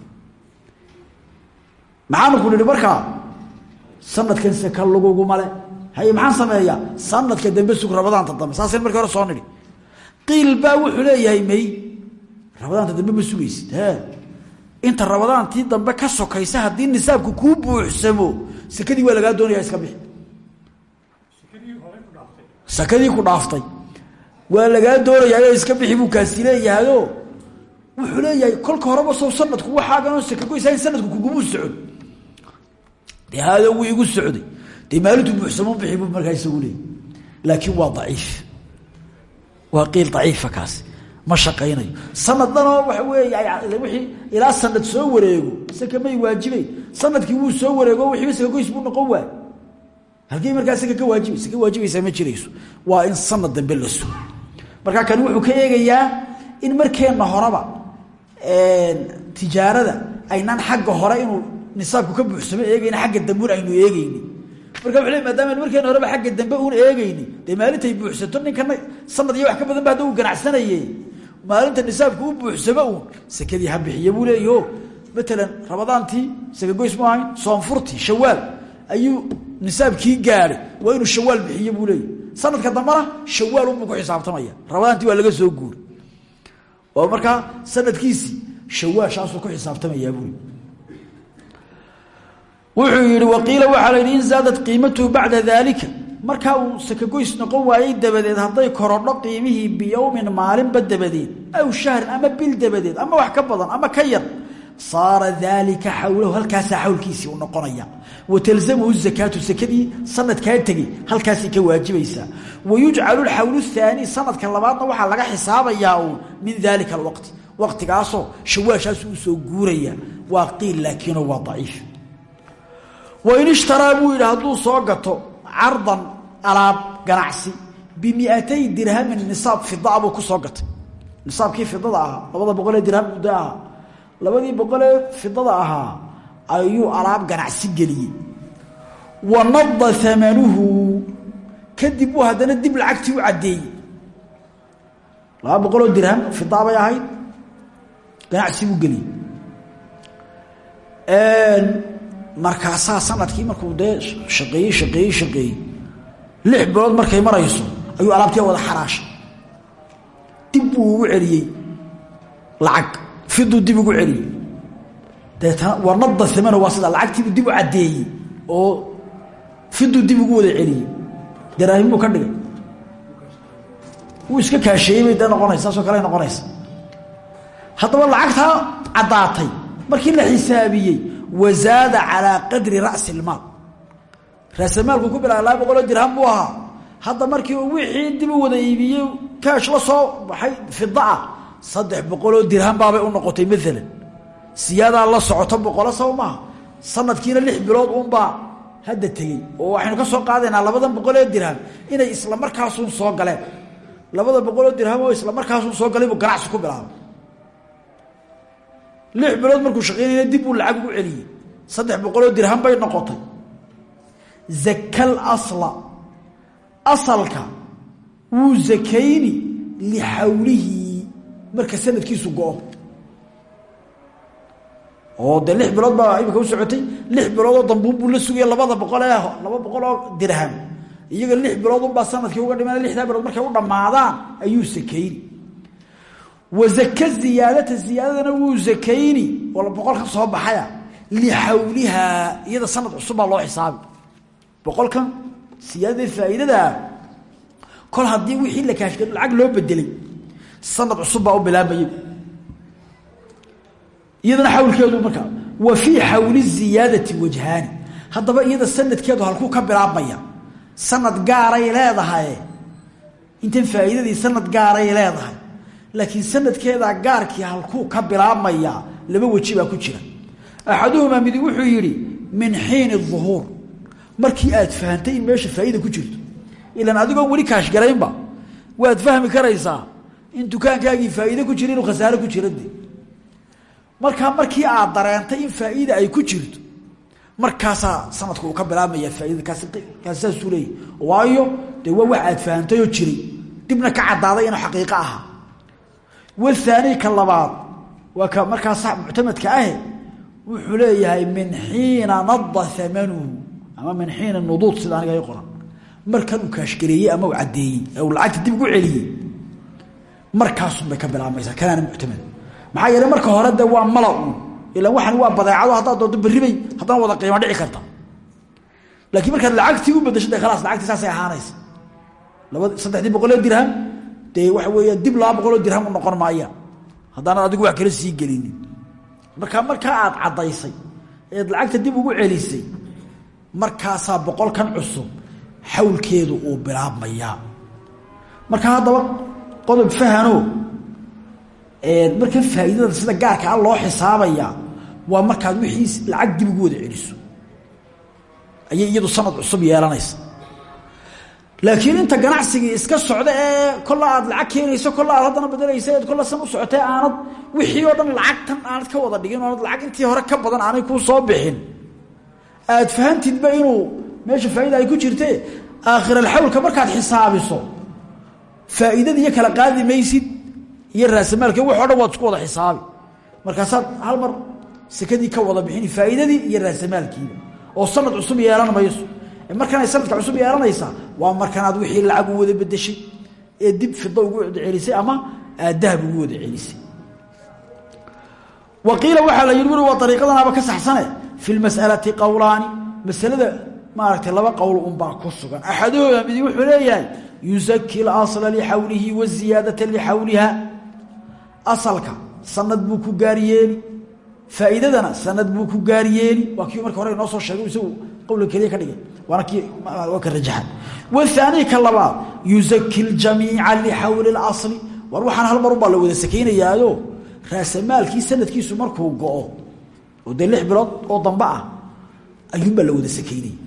maxaanu ku nihi markaa sanadkan saka lagugumale haye maxaan sameeyaa? Sanadka dambe sug rabadaanta dambe saasaynu markii hore soo nidhi. Qiil wuxuu leeyahay may rabadaanta dambe ma sugaysid inta rabadaantii dambe ka sokaysa haddii nisaabku kuu buuxsamo sakadii waa lagaa doonaya iska bixi. Sakadii ku dhaaftay. Waa lagaa doonayaa iska bixi buu kaasi leeyahayo wuxuu leeyahay kolka horeba sow sanadku waxaaganoo sakagoysahayn sanadku kugumu socon. Dee haado wuu igu socday. Dee buuxsamo bixi buu markaa isagu leeyay laakiin waa daciif. Waa qiil daciifa kaasi ma shaqaynayo. Sanaddanoo waxa weeye wixii ilaa sanad soo wareego saka may waajibeyn sannadkii wuu soo wareego wixiiba sakagoys buu noqon waay halkii markaa saka ka waajibaysa saka waajibaysaa ma jirayso. Waa in sanad dambe la kani wuxuu ka eegayaa in markeenna horeba tijaarada aynaan xagga hore inuu nisaabku ka buuxsamo eegayna agga dambun aynu eegeyni marka wuxu le maadaama markeen horeba xagga dambe uun eegeyni dee buuxsato ninkana sanad iyo wax ka badan ba hadda uu ganacsanaye maalinta nisaabku u buuxsamo uun sakadii ha bixiya buu leeyaho matalan rabadaantii sakagoys mu ahayn soonfurtii shawaal ayuu nisaabkii gaadhay waa inuu shawaal bixiye buu sanadka dambena shawaal unbuu ku xisaabtamaya. Rabadaantii waa laga soo guuri oo markaa sanadkiisii shawaashaasuu ku xisaabtamayaa buui wuxuu yihi waqiila waxaa la yidhi in zaadat qiimatuhu bacda daalika markaa uu sakagoys noqon waayey dabadeed hadday korodho qiimihii biyowmin maalinba dabadeed aw shahrin ama bil dabadeed ama wax ka badan ama ka yar saara daalika xawlahu halkaasaa xawlkiisii u noqonaya. Wa talzamuhu zakaatu sakadii sanadkaa tegey halkaasay ka waajibaysaa wa yujcalu lxawlu thaani sanadka labaadna waxaa laga xisaabayaa uun min daalika alwaqti. Waqtigaasoo shawaashaasu u soo guuraya. Waa qiil laakiinoo waa daciif. Wain ishtaraa buu soo gato cardan alaab ganacsi bimiatay dirhamin nisaab fidaa buu ku soo gatay. Nisaabkii fidada ahaa labada boqolee dirham muddo ahaa labadii boqolee fidada ahaa ayuu alaab ganacsi geliyey. Wa nada amanuhu kadib buu haddana dib lacagtii u caddeeyey. Laba boqoloo dirham fidaa bay ahayd ganacsi buu geliyey. Markaasaa sannadkii markuu dee shaqeeyey shaqeeyey shaqeeyey lix bilood markay marayso ayuu alaabtii wada xaraashay. Dib buu ugu celiyey lacag. Fiduu dib ugu celiyey. Deetana waa nada amano waa sida lacagtiibuu dib u caddeeyey oo fiduu dib ugu wada celiyey. Daraahim buu ka dhigay. Wuu iska kaasheeyey bay dee noqonaysa saasoo kale noqonaysa. Haddaba lacagtaa caddaatay markii la xisaabiyey wazaada calaa qadri ra'si ilmaal raasamaalku ku bilaa laba boqoloo dirham buu ahaa. Hadda markii uu wixii dib u wada iibiyey kaash la soo baxay fida ah. Saddex dirham baabay u noqotay maalan siyaadaa la socoto boqolo saba maaha sanadkiina lix bilood uunbaa hadda tegey. Oo waxaynu ka soo qaadaynaa labadan dirham inay isla markaasuun soo galeen. Labada boqoloo dirham oo isla markaasuun soo galay buu ganacsi ku bilaabay. Lix bilood markuu shaqaynayna dib buu lacag ugu celiyey. Saddex dirham bay noqotay zakal asla. Asalka wuu zakayni lixawlihi. Marka sanadkiisu go-o. Oo dee lix bilood baa imika u socotay. Lix biloodoo dambuun buu la sugaya labada boqol ee laba boqoloo dirham. Iyaga lix bilood unbaa sannadkii uga dhimana lixdaa bilood. Markay u dhammaadaan ayuu sakayni wazaka ziyaadata ziyaadadana wuu zakayni. Oo boqolkan soo baxaya. Lixawlihaa iyada sanad cusub loo xisaabi boqolkan siyaadada faa'iidadaa kol haddii wixii la kaashga lacag loo bedelay sanad cusub baa u bilaabaya iyadana xawlkeedu markaa wa fii xawli ziyaadati wajhaani. Haddaba iyada sanadkeedu halkuu ka bilaabmaya sanad gaaray leedahay. Intan faa'iidadii sanad gaaray leedahay. Laakiin sanadkeedaa gaarkii halkuu ka bilaabmayaa laba weji ku jira. Axaduhumaa midi wuxuu yidhi min xiini uhuur markii aad fahamtay in meesha faa'iida ku jirto ilan adigoon weli kaashgaraynba waad fahmi karaysaa in dukaankaagii faa'iide ku jira inuu khasaare ku jira de markaa markii aad dareentay in faa'iida ay ku jirto markaasaa sanadku uu ka bilaabmaya faaidada kaasi saasuu leeyay waayo dee waa wax aad jiray dibna ka caddaaday inuu xaqiiqo ahaa. Wahaani ka labaad waa ka sax muctamadka ahe wuxuu leeyahay min xiina nada amanuhu ama min xiina nuduud sida aniga qoran. Markan uu kaashgareeyey ama uu caddeeyey ee uu lacagta dib ugu celiyey markaasunbay ka bilaabmaysaa. Kanaana muctamad maxaa yeele marka hore de waa mala un ila waxan waa badeecado haddaad doonto berribay haddana wada qiimo dhici karta. Laakiin markaad lacagtii u bedasho de khalaas lacagtii saasay ahaanaysa. Laba saddexdii boqoloo dirham dee waxa weeya dib laba boqoloo dirham noqon maayaan haddaanad adigu wax kala sii gelinin. Marka markaa aad caddaysay eed lacagta dib ugu celisay markaasaa boqolkan cusub xawlkeedu uu bilaabmayaa. Marka haddaba qodob fahano. Marka faa'iidada sida gaarka a loo xisaabayaa waa markaad wixii lacag dib ugu wada celiso. Ayay iyadu sanad cusub yeelanaysa. Laakiin inta ganacsigii iska socda ee kolla aad lacag keenayso kolla aad haddana bedelaysa eed kolla san u socotee aanad wixii oo dhan lacagtan aanad ka wada dhigin oonad lacag intii hore ka badan aanay kuu soo bixin aad fahamtidba inuu meesha faa'iida ay ku jirte aakhiralxawlka markaad xisaabiso faa'iidadii iyo kala qaadi maysid iyo raasamaalki waxo dhan waad isku wada xisaabi. Markaasaad hal mar sekadii ka wada bixini faa'iidadii iyo raasamaalkiiba oo sanad cusub yeelan mayso. Markanay sanadka cusub yeelanaysaa waa markanaad wixii lacag u wada bedeshay ee dib fida ugu celisay ama aad dahab ugu wada celisay. Wa qiila waxaa la yidhi wuri waa ariiqadanaaba ka saxsane fi lmas'alati qowlaani masalada maaragtay laba qowl unbaa ku sugan axadahooda midi wuxuu leeyahay yusaki اlasla lixawlihi waziyaadata lixawliha asalka sanad buu ku gaaryeeli faa'iidadana sanad buu ku gaaryeeli waa kii marka hore inoo soo sheegay isagu qowla keliya ka dhigay waana kii waa ka rajaxan wahaani ka labaad yusaki ljamiica lixawli اlasli war waxaan hal mar unbaa la oo dee bilood oo dambe ah ayuunbaa la wada sakaynaya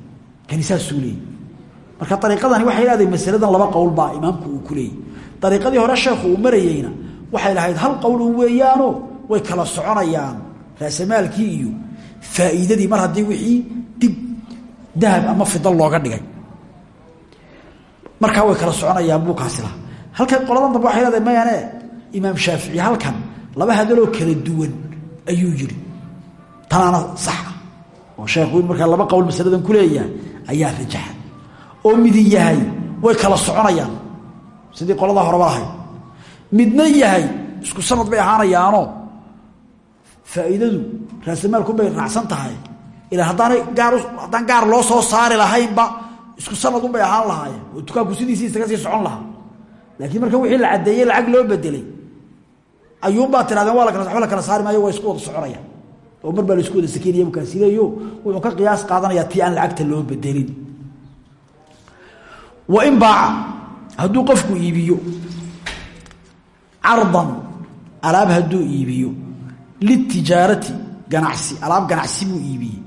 kani saasuu leeyay marka ariiqadani waxay leedahay masaladan laba qowl baa imaamku uu ku ariiqadii hore sheekhu uu marayeyna waxay lahayd hal qowl weeyaano way kala soconayaan raasamaalkii iyo faa'iidadii mar haddii wixii dib dahab ama fida looga dhigay. Markaa way kala soconayaan buu kaasi lahaa. Halkan qoladan dambe waxay leedahay mayane imaam shaafici halkan laba hadaloo kala duwan ayuu yidhi tanaana saxa oo sheekhu markaa laba qowl masaladan ku leeyahay ayaa rajaxa. Oo midi yahay way kala soconayaan. Sidii qoladaa horeba lahayd midna yahay isku sanad bay ahaanayaanoo faa'iidadu raasamaalkunbay raacsan tahay. Ilaa haddaanay gaar haddaan gaar loo soo saari lahaynba isku sanadunbay ahaan lahaayeen. Oo dukaanku sidiisii isaga sii socon lahaa. Laakiin marka wixii la caddeeyey lacag loo bedelay ayuunbaa tirahdeen waa lakala waba la kala saari maayo waa isku wada soconayaan oo mar baa la isku wada sakeynaya bukaasileeyo wuxuu ka qiyaas qaadanayaa tii aan lacagta loo bedelin. Wain baaca hadduu qofku iibiyo cardan alaab hadduu iibiyo litijaarati ganacsi alaab ganacsi buu iibiyey.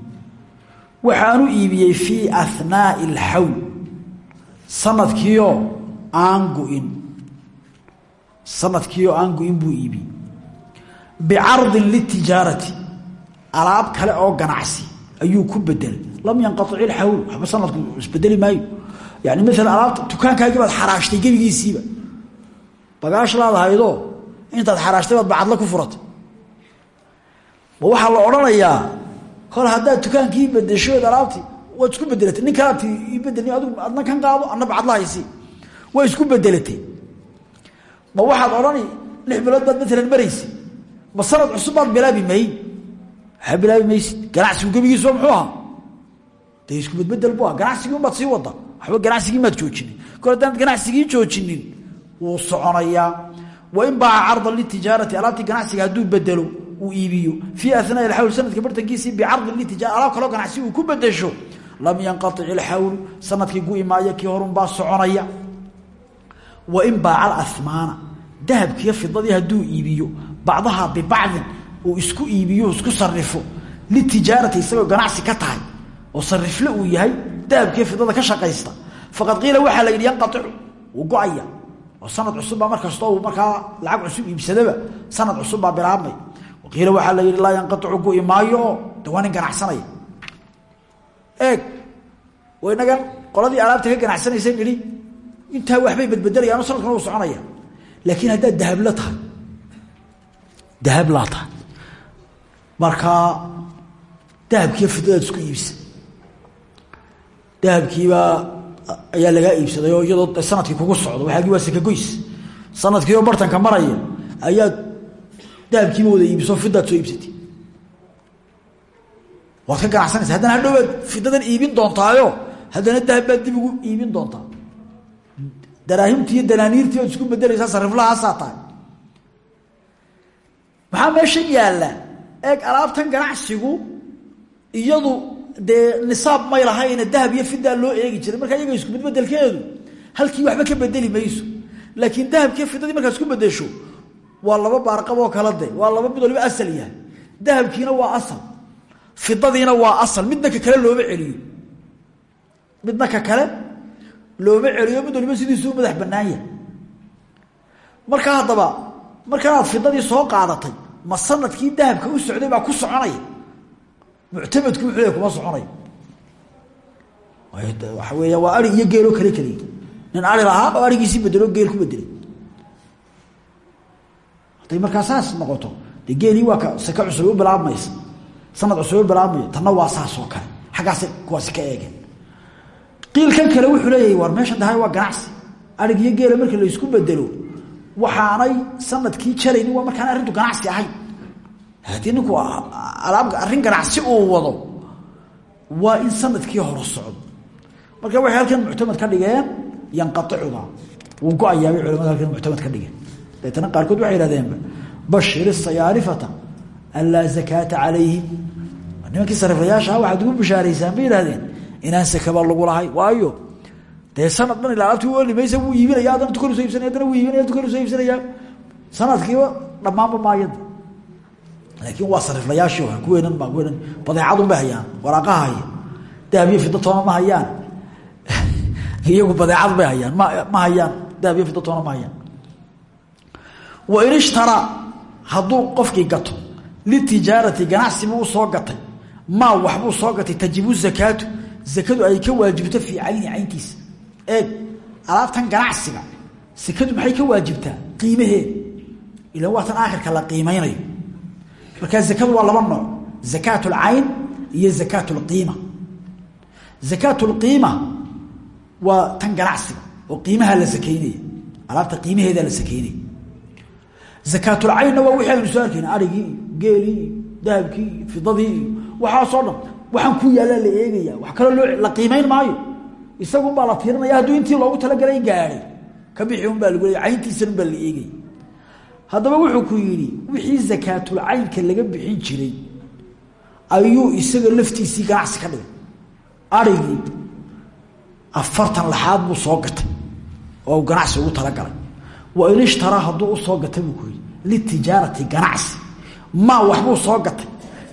Waxaanu iibiyey fii ahnaai alxawl sanadkiioo aan gu-in sanadkiioo aan gu-in buu iibiyey. Bicardin litijaarati alaab kale oo ganacsi ayuu ku bedelay lam yanqaic ilxawl waxba sanadku isbedeli maayo. Yani maala alaabta dukaankaagii baad xaraashtay gebigiisiiba. Bagaash laadahaydoo intaad xaraashtay baad bacadla ku furatay. Ma waxaa la odhanayaa kol haddaad dukaankii bedeshood alaabtii waad isku bedelatay. Nin kalaad ii bedel adna kan qaado adna bacadla haysi. Way isku bedelatay. Ma waxaad odhani lix bilood baad maalan maraysa ma sanad cusub baad bilaabi mayn waxaa bilaabi maysid ganacsigu muxuu ahaa? Dee isku bedbedel bu ah ganacsigii unbaad wada waxba ganacsigii maad joojinin. Kol haddaanad ganacsigii joojinin wuu soconayaa. Wain baaca cardan litijaarati alaabtii ganacsiga hadduu bedelo uu iibiyo. Fii anaa ilxawl sanadka bartankiisii bicardin litijaara alaab kaloo ganacsi uu ku bedesho lam yanqaic ilxawlu sannadkii gu imaayo kii horunbaa soconaya. Wa in baaca alahmaana dahabkiiyo fidadii hadduu iibiyo bacdaha bibacdin uu isku iibiyo isku sarifo litijaarati isagoo ganacsi ka tahay oo sarifle uu yahay dahabkiiyo fidada ka shaqaysta. Faqad qiila waxaa la yidhi yanqaicu wuu go'aya oo sanad cusubbaa mar kastoo uu lacag cusub iibsadaba sanad cusubbaa bilaabmay waqiila waxaa la yidhi laa yanqaicu gu-i maayo oo de waa nin ganacsanaya alaabta ka ganacsanaysa nidhi intaa waxbay bedbedelayaano sanadkuna uu soconaya. Laakiin haddaad dahabla tahay dahablaa tahay markaa dahabkiiyo fidadaad isku iibsa dahabkiibaa ayaa lagaa iibsaday oo iyadoo sannadkii kugu socdo waxaagii waa sakagoys sanadkiioo bartanka maraya ayaad dahabkiiba wada iibisoo fidaad soo iibsatay waad ka ganacsanaysa haddana hadhowbaad fidadan iibin doontaayo. Haddana dahab baad dib ugu iibin doontaa. Daraahimtii iyo danaaniirtii ood isku bedelaysaa sariflahaasaa tahay. Maxaa meesha yaalla eeg alaabtan ganacsigu iyadu dee nisaab may lahayne dahab iyo fidaa loo eegi jiray. Markaa iyaga isku bedbedelkeedu halkii waxba ka bedeli mayso. Laakiin dahabkiiyo fidadii markaad isku bedesho waa laba baarqaboo kala de waa laba mid waliba asal yahay. Dahabkiina waa asal. Fidadiina waa asal. Midna ka kale looma celiyo. Midna ka kale looma celiyo. Mid waliba sidiisuu madax bannaan yahay markaa haddaba markanaad fidadii soo qaadatay ma sannadkii dahabka u socday baa ku soconaya muctamadku wuxuu leey kuma soconayo waxa weeya waa ari iyo geeloo kale keliya nin ari lahaa oo arigiisii bedelo geel ku bedelay hadday markaa saas noqoto dee geelii waa ka saka cusub u bilaabmaysa. Sanad cusub u bilaabmaya tanna waa saas oo kale. Xaggaasay kuwaasi ka eegeen. Qiilkan kale wuxuu leeyahay war meesha dahay waa ganacsi. Arig iyo geela marka la isku bedelo waxaanay sannadkii jaraynin waa markaan arrintu ganacsi ahayn haddii ninku alaab arrin ganacsi uu wado waa in sannadkii hore socdo. Marka waxay halkan muctamad ka dhigeen yanqaicuda wuu go'ayaabay culamada halkan muctamad ka dhigeen. Deetana qaarkood waxay ihahdeenba bashir isayaarifata an laa zakaata calayhim nimankii sariflayaashaa waxaad ugu bishaaraysaan yihahdeen inaan sakaba lagu lahay. Waayo dee sanad dhan ila alaabtii oli maysa wuu iibinaya haddana tukan u soo iibsanaya haddana wuu iibinaya tukan u soo iibsanaya sanadkiiba dhammaanba maayada laakiin waa sariflayaashii hore kuweenan baa kuweenan badeecadun bay hayaan waraaqaha haya dahab iyo fida toona ma hayaan. Iyagu badeecad bay hayaan ma ma hayaan dahab iyo fida toona ma hayaan. Wain ishtaraa hadduu qofkii gato litijaarati ganacsibu u soo gatay maa waxbuu soo gatay tajibu zakaatu zakadu ay ka waajibto fii cayni cayntiisa eeg alaabtan ganacsiga sakadu maxay ka waajibtaa qiimaheeda ila waa tan aakhirka la qiimeynayo markaa zakadu waa laba nooc zakaat lcayn iyo zakaat lqiima zakaat lqiima waa tan ganacsiga oo qiimaha la sakeynaya alaabta qiimaheeda la sakeynaya zakaatulcaynna waa wixii aynu soo arkayna arigii geelii dahabkii fidadii waxaasoo dhan waxaan ku yaallaa la eegaya wax kaloo loo la qiimayn maayo isagunbaa la tiirinaya hadduu intii loogu talagalay gaadhay ka bixi unbaa lagu leey cayntiisan unbaa la eegaya haddaba wuxuu ku yidhi wixii zakaatulcaynka laga bixin jiray ayuu isaga laftiisii ganacsi ka dhigay. Arigii afartan laxaad buu soo gatay oo ganacsi ugu talagalay. Wain ishtaraa hadduu u soo gatay buu ku yidhi litijaarati ganacsi maa waxbuu soo gatay.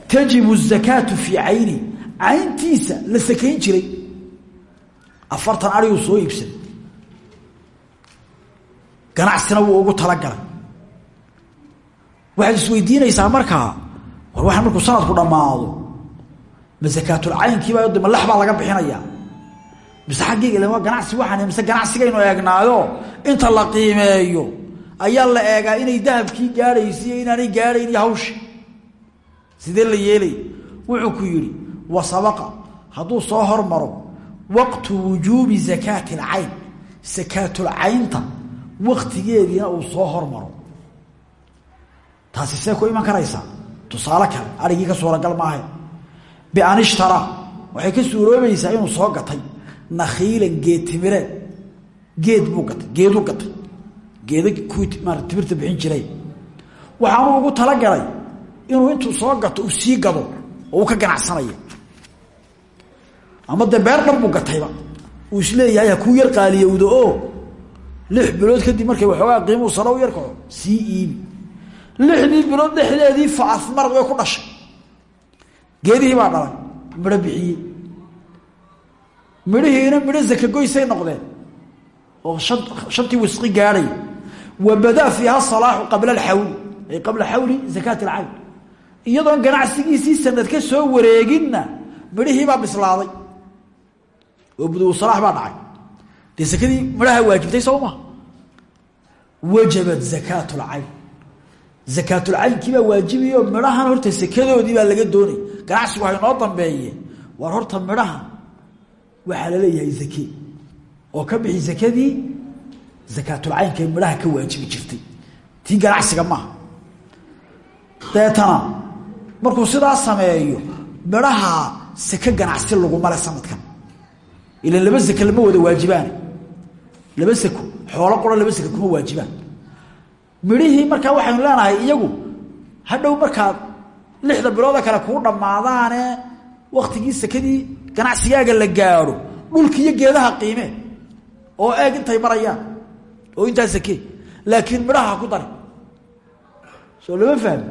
Tajibu zakaatu fii cayni cayntiisa la sakayn jiray afartan ariguu soo iibsaday. Ganacsina wuu ugu talagalay. Waxaad isweydiinaysaa markaa war waxaan markuu sanadku dhammaado ma zakaatulcaynkiiba de malax baa laga bixinayaa mise xaggeyga lama ganacsi waxaan mise ganacsigaynu eegnaayo inta la qiimeeyo ayaa la eegaa inay dahabkii gaadhaysa iyo inaanay gaadhayn iyo sidee la yeelay? Wuxuu ku yidhi wa sabaqa hadduu soo hormaro waqtu wujuubi zakaati alcayn. Sakaatulcaynta waktigeediina uu soo hormaro. Taasi see ku iman karaysaa tusaale kale arigii ka suuragal maahe bian ishtaraa waxay ka suuroobaysaa inuu soo gatay. Nakhiilan geed timireed geed buu gatay geeduu gatay. Geeda maara timirta bixin jiray. Waxaanuu ugu talagalay inuu intuu soo gato uu sii gado oo uu ka ganacsanaya ama dee beer dhar buu gatayba. Uu is leeyahay ha kuu yar qaaliyowdo oo lix bilood kadib markay waxoogaa qiimuu saro u yarkaco sii iibi lixdii bilood dhexdeedii fa amarad way ku dhashay. Geedihii baa dhalay midho bixiyey midhihiina midho zakagoysay noqdeen. Oo an shantii wisqi gaadhay. Wa badaa fiiha salaaxu qabla alxawli. Ay qabla xawli zakaat alcayn. Iyadoon ganacsigiisii sanad ka soo wareeginna midhihiibaa bislaaday oo buduw salaax baa dhacay. Dee sakadii midhaha waajibtay soo ma? Wajabat zakaat lcayn zakaatulcaynkiibaa waajibiyo midhahan horta sakadoodii baa laga doonay. Ganacsigu hay noo dambeeye war horta midhaha waxaa la leeyahay zake oo ka bixi zakadii zakaatulcaynka midhaha ka waajibi jirtay. Tii ganacsiga maaha deetana markuu sidaa sameeyo midhaha sake ganacsi laguma le sanadkan ilan laba lama wada waajibaan. Laba sako xoolo qoro laba kuma waajibaan. Midhihii markaa waxaynu leenahay iyagu hadhow markaad lixda bilooda kale kuu dhammaadaane waktigii sakadii ganacsigaaga la gaadho dhulki iyo geedaha qiime oo eeg intay marayaan oo intaa sake laakiin midhaha ku dari. Soo lama fahmi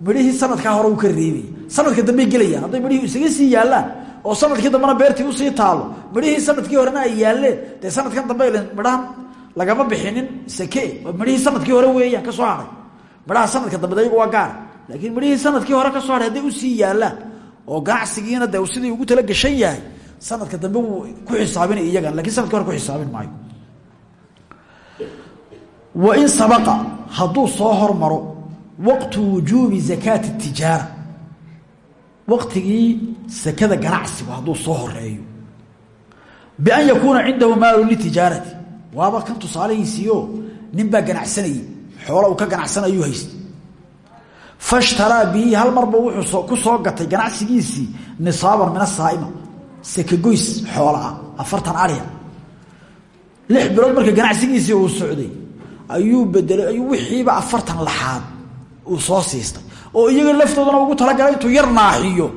midhihii sanadkaa hore uu ka reebaya sanadka dambey gelayaan hadday midhihii isaga sii yaallaan oo sannadkii dambena beertii u sii taalo midhihii sannadkii horena ay yaalleen dee sanadkan dambe midhahan lagama bixinin sake midhihii sannadkii hore weeyaan ka soo haray. Midhaha sanadka dambe ayagu waa gaar laakiin midhihii sannadkii hore ka soo haray hadday u sii yaallaan oo ganacsigiina de sidii ugu tala gashan yahay sanadka dambe ku xisaabinay iyagan laakiin sannadkii hore ku xisaabin maayo. Wain sabaqa hadduu soo hormaro waqtu wujuubi zakaati tijaara waqtigii sakada ganacsigu hadduu soo horeeyo bian yakuuna cindahu maalu litijaarati waaba kan tusaalahiisiio nin baa ganacsanayey xoola uu ka ganacsanayuu haysta fashtaraa bihi hal marba wuxuu ku soo gatay ganacsigiisii nisaaban min asaaima sakagoys xoola ah afartan ariya lix bilood marka ganacsigiisii uu socday ayuu bedelay ayuu wixiiba afartan laxaad uu soo siistay oo iyaga laftoodana ugu talagalay intuu yar naaxiyo.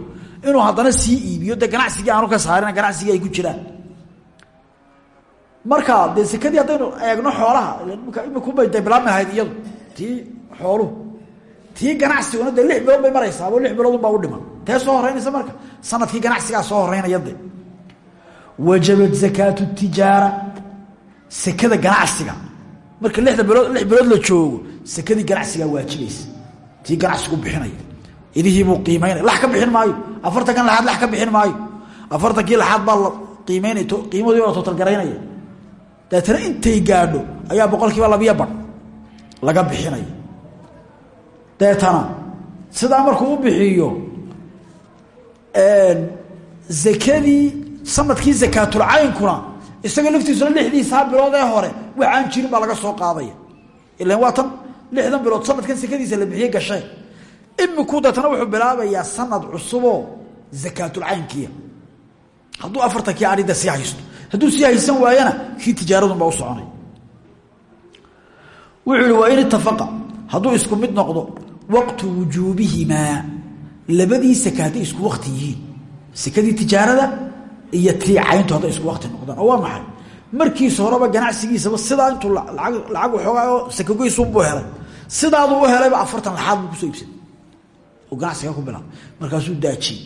Inuu haddana sii iibiyo. Dee ganacsigii aanu ka saarin ganacsigii ay ku jiraan. Marka dee sekadii eegno xoolaha imikubay de bilaabmi lahayd iyadu. Tii xooluhu. Tii ganacsiguna dee lix bilood bay maraysaabo lix bilood unbaa u dhiman. Tee soo horeynaysa marka? Sanadkii ganacsigaa soo horeynaya de wajabat zakaatu tijaara. Sekada ganacsiga. Marka lixda bilood lix bilood la joogo sekadii ganacsigaa waajibaysa tii ganacsigu bixinaya idihiibuu qiimaynaya lax ka bixin maayo. Afartankan laxaad lax ka bixin maayo. Afartankii laxaad baa la qiimeynaya qiimahoodii baa la totalgaraynaya deetana intay gaadho ayaa boqol kiiba labiyo bar laga bixinaya deetana sidaa markuu u bixiyo zakadii sannadkii zakaatulcaynkuna isaga laftiisuna lixdiisaa bilood ee hore wax aan jirin baa laga soo qaadaya. Ilan waa lixdan bilood sanadkan sekadiisa la bixiyey gashee imikuu deetana wuxuu bilaabayaa sanad cusuboo zakaatulcaynkiya hadduu afartankii arida sii haysto. Hadduu sii haysan waayana kii tijaaradunbaa u soconay. Wuxuu waa in itafaqa hadduu isku mid noqdo waqtu wujuubihimaa labadii saka hadday isku wakti yihiin. Sekadii tijaarada iyo tii cayntu hadday isku wakti noqdaan. Waa maxay? Markiisa horeba ganacsigiisaba sidaa intuu lacag waxoogaa oo sakagoysunbuu helay sidaaduu u helayba afartan laxaad buu ku soo iibsaday. Oo ganacsiga ku bilaabay. Markaasuu daajiyey.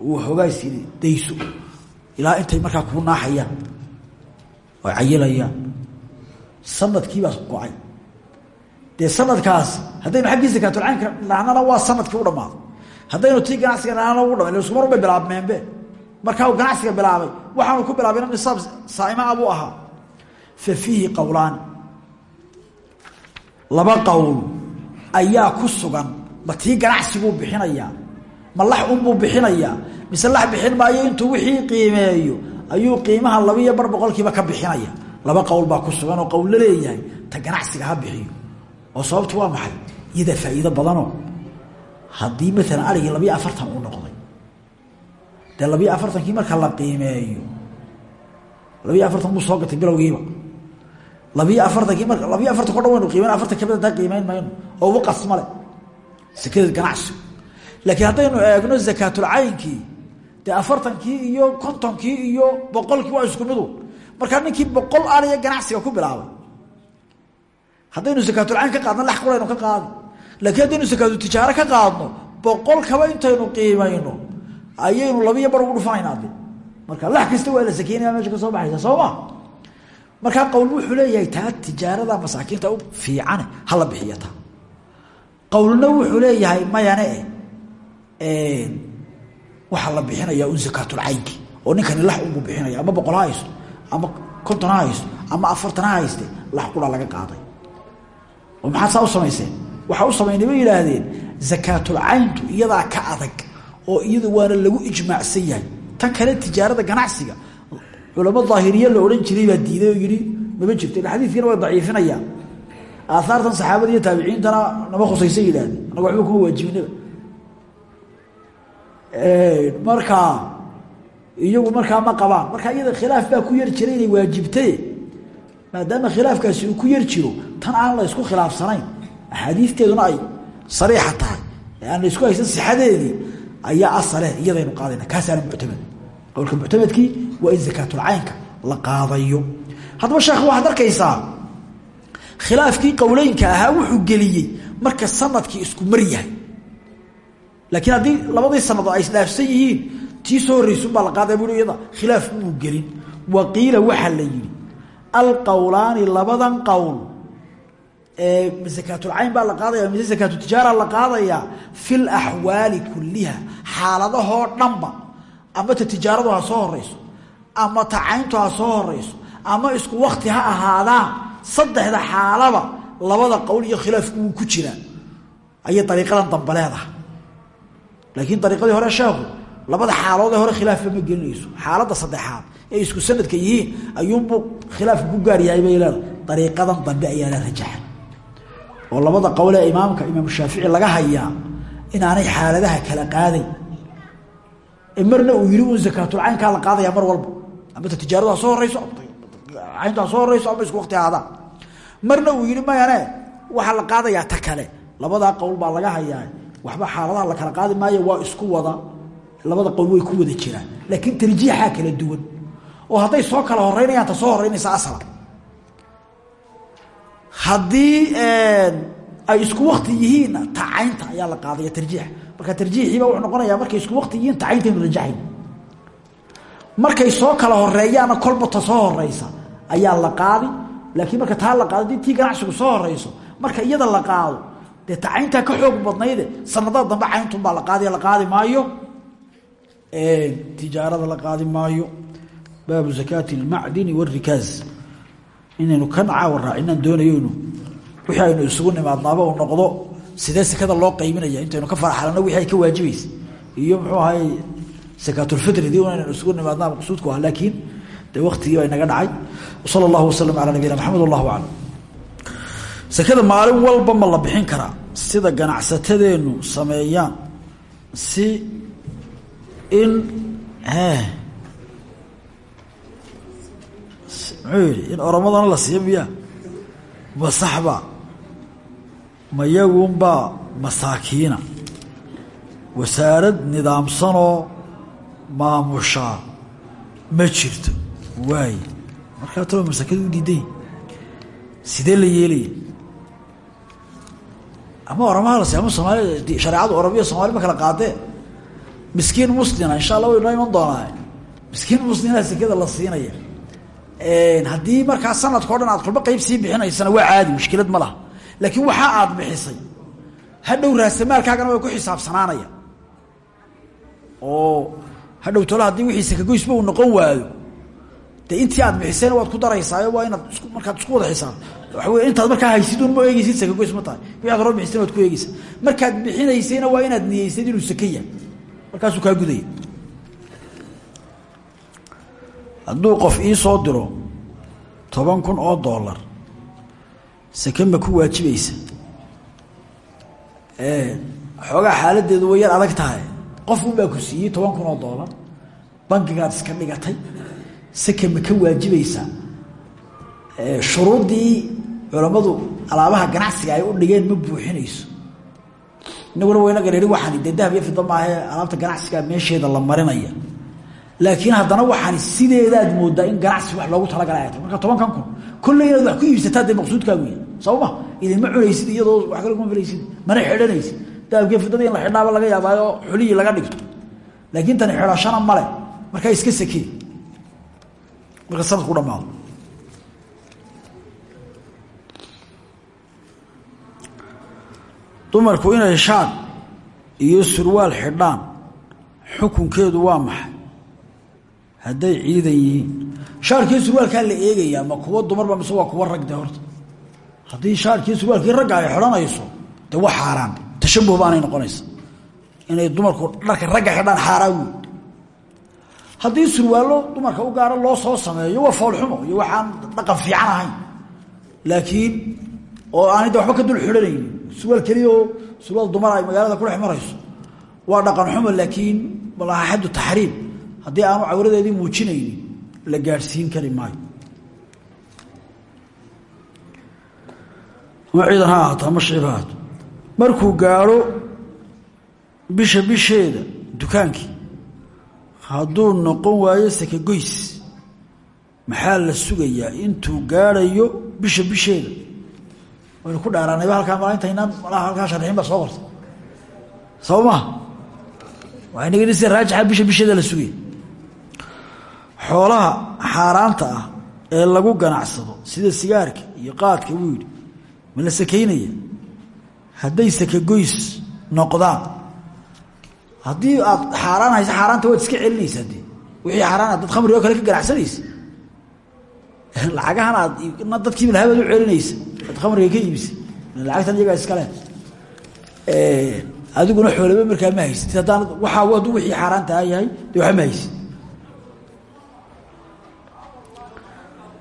Oo waxoogaa sii dayso. Ilaa intay markaa kuu naaxayaan. Oo cayilayaan. Sanadkiibaa go'ay. Dee sanadkaas haddaynu xaggii sakaatulcaynka dhahnana waa sannadkii u dhammaaday haddaynu tii ganacsiga dhahnana ugu dhamay isku mar bay bilaabmeenbe. Markaa uu bilaabay. Waxaanu ku bilaabayna nisaab saaimaa buu ahaa. Fa fiihi qowlaani laba qowl ayaa ku sugan ma tii ganacsiguu bixinayaa ma lax unbuu bixinayaa mise lax bixin maayo intuu wixii qiimeeyo ayuu qiimaha labiiyo bar boqolkiiba ka bixinaya. Laba qowl baa ku sugan oo qowl leeyahay ta ganacsiga ha bixiyo. Oo sababtu waa maxay? Iyadaa faa'iido badanoo haddii maalan arigii labiyo afartan uu noqday dee labiyo afartankii marka la qiimeeyo labiyo afartan buu soo gatay bilowgiiba labiyo afartankii marka labiyo afartan ko dhan ka qaadno ma markaa qowl wuxuu leeyahay taa tijaarada masaakiinta u fiicane hala bixiya taa qowlna wuxuu leeyahay mayane waxaa la bixinaya un sakaatulcaynki oo ninkani lax unbuu bixinaya ama boqol ha ama konton ama afartan ha hayste lax qura laga qaaday. Oo maxaad saa u samayseen waxaa u samaynay bay yidhaahdeen sakaatulcayntu iyadaa ka adag oo iyada waana lagu ijmaacsan yahay. Tan kale tijaarada ganacsiga culamo daahiriye la odhan jiray baa diiday oo yidhi mama jirto. Xadiidkiina way daciifinayaan aahaartan saxaabada iyo taabiciintana nama khusaysa yidhahdeen. Anaga waxba kuma waajibinaba. Markaa iyagu markaa ma qabaan. Marka iyada khilaaf baa ku yar jira inay waajibtay maadaama khilaafkaasi uu ku yar jiro tan aan la isku khilaafsanayn axaadiisteeduna ay sariixa tahay. Ee isku haysan sixadeedii ayaa asale iyadaynu qaadayna. Kaasaana muctamad qowlka muctamadkii waa in sakaatulcaynka la qaadayo. Haddaba sheekh waxaad arkaysaa khilaafkii qowleynka ahaa wuxuu geliyey marka sannadkii isku mar yahay. Laakiin haddii labadii sanado ay isdhaafsan yihiin tii soo horreysunbaa la qaadaya bui iyada khilaaf muu gelin. Wa qiila waxaa la yidhi alqowlaani labadan qowl ee sakaatulcayn baa la qaadaya mise sakaatutijaara la qaadayaa fi laxwaali kuliha xaaladahoo dhanba ama ta tijaaradu ha soo horeyso ama ta cayntu ha soo horeyso ama isku wakti ha ahaadaan saddexda xaalaba labada qowl iyo khilaafku wuu ku jiraa. Ayay dariiqadan dambe leedahay. Laakiin dariiqadii hore sheekhu labada xaalood hore khilaafba ma gelinayso. Xaaladda saddexaad ee isku sanadka yihiin ayuunbuu khilaafku ku gaaryahay bay leedahay. Dariiqadan dambe ayaa la rajaxa oo labada qowlee imaamka imaam shaafici laga hayaa inaanay xaaladaha kala qaaday. Marna uu yidhi un sakaatulcaynkaa la qaadaya mar walba ama ta tijaaradu ha soo horeyso cayntu ha soo horeyso ama isku wakti ahaadaan marna uu yidhi mayane waxaa la qaadayaa ta kale. Labadaa qowl baa laga hayaa. Waxba xaaladaha la kala qaadi maayo waa isku wada. Labada qowl way ku wada jiraan. Laakiin tarjiixaa kala duwan. Oo hadday soo kala horeynayaan ta soo horeynaysa asla haddii ay isku wakti yihiinna tacaynta ayaa la qaadaya tarjiix marka tarjiixiiba wuxuu noqonayaa markay isku wakti yihiin tacayntaynu rajaxayn markay soo kala horeeyaana kolba ta soo horeysa ayaa la qaadi. Laakiin marka taa la qaado dii tii ganacsigu soo horeyso marka iyada la qaado dee tacayntaa ka xoog badnayde sanadada dambe cayntunbaa la qaadiya la qaadi maayo. Tijaarada la qaadi maayo. Baabu zakaati اlmacdini wاrikaaz inaynu kan caawa raacinaan doonayonu wixii aynu isugu nimaadnaaba uu noqdo sidee sekada loo qaybinaya intaynu ka farxalano wixii ay ka waajibaysa iyo muxuu sakaatulfitridii inaynu isugu nimaadnaa maqsuudku laakiin dee waktigii baa inaga dhacay. Sala allahu wasalam calaa nabiyina maxamed wallahu aclam. Sekada maalin walba ma la bixin karaa sida ganacsatadeennu sameeyaan si in muxuu yihi in oromadana la siiyo miya ma saxba ma yagunbaa masaakiina wasaarad nidaamsanoo maamushaa ma jirto. Waaye markaa talo masakada diiday. Sidee la yeelaya ama oramaha la siiy ama soomaali shareecadu oramiya soomali ma kala qaadee miskiin muslima insha allah way noo doonaa miskiin muslima sekada la siinaya. Haddii markaa sanadka o dhan aad kulba qeyb sii bixinaysana waa caadi mushkilad ma laha. Laakiin waxaa aad bixisay hadhow raasamaalkaagana way ku xisaabsanaanaya. Oo hadhow tolo haddii wixii sakagoysba uu noqon waayo. Dee intii aad bixisayna waad ku daraysaayo waa inaad is markaad isku wada xisaab. Waxa wey intaad markaa haysidun ma eegeysid sakagoys ma tahay. Wixi ad horo bixisayna waad ku eegeysa markaad bixinaysayna waa inaad niyeysayd inuu saka yahay markaasuu kaa gudaya. Hadduu qof ii soo diro toban kun oo dollar sake ma ku waajibaysa? Xoogaa xaaladeedu way yar adag tahay qof unbaa ku siiyey toban kun oo dollar. Bankigaad iska dhigatay. Sake ma ka waajibaysa. Shuruuddii culammadu alaabaha ganacsiga ay u dhigeen ma buuxinayso. Inaguna wayna gareeri waxaan dee dahab iyo fida maahae alaabta ganacsiga meesheeda la marinaya. Laakiin haddana waxaan sideedaad moodaa in ganacsi wax loogu talagalay ay tahay. Marka tobankan kun kolley inaad wax ku iibsataa dee maqsuudkaagu yahay. Soo ma cunaysid iyadoo wax kale kuma filaysid mana xidhanaysid dahabkii fidadii in la xidhaaba laga yaabaayo xulihii laga dhigto laakiin tani xidhashana male markaa iska sakee marka sanadku dhamaado dumarku inay shaad iyo surwaal xidhaan xukunkeedu waa maxay? Hadday ciidan yihiin. Shaarkii surwaalkaa la eegayaa ma kuwa dumarba mise waa kuwa rag de horta? Haddii shaarkii surwaalkii ragga ay xidhanayso de waa xaaraan tashabuh noqonaysa. Inay dumarku dharka ragga xidhaan xaaraan wey haddii surwaallo dumarka u gaaro loo soo sameeyo waa foolxumo iyo waxaan dhaqan fiican ahayn laakiin oo aanay de waxba ka dul xidhanaynin surwaal keliya surwaal dumar ay magaalada ku dhex marayso waa dhaqan xumo laakiin malaha xaddu taxriim haddii aanu cawradeedii muujinaynin la gaadhsiin kari maayo. Ama ciidan ha ahaato markuu gaadho bisha bisheeda dukaankii hadduu noqon waayo sakagoys maxaa la sugayaa? Intuu gaadhayo bisha bisheeda. Waynu ku dhaaraanayba halkaa maalintaynaan malaha halkaa sharxiin baa soo qorta soo maha waa inaga sida bisha bisheeda la sugaya xoolaha xaaraanta ah ee lagu ganacsado sida sigaarka iyo qaadka wuu yidhi ma la sakaynaya hadday sakagoys noqdaan. Haddii aad xaaraan haysa xaaraanta waad iska celinaysaa dee wixii xaaraan aad dad khamri oo kale ka ganacsanaysa lacagahan aad dadkiiba lahabaad u celinaysa. Aad khamriga ka iibisa. Lacagtan iyagaa iskale adiguna xoolaba markaa ma haysid. Haddaan waaa hadduu wixii xaaraantaa yahay dee waxba ma haysid.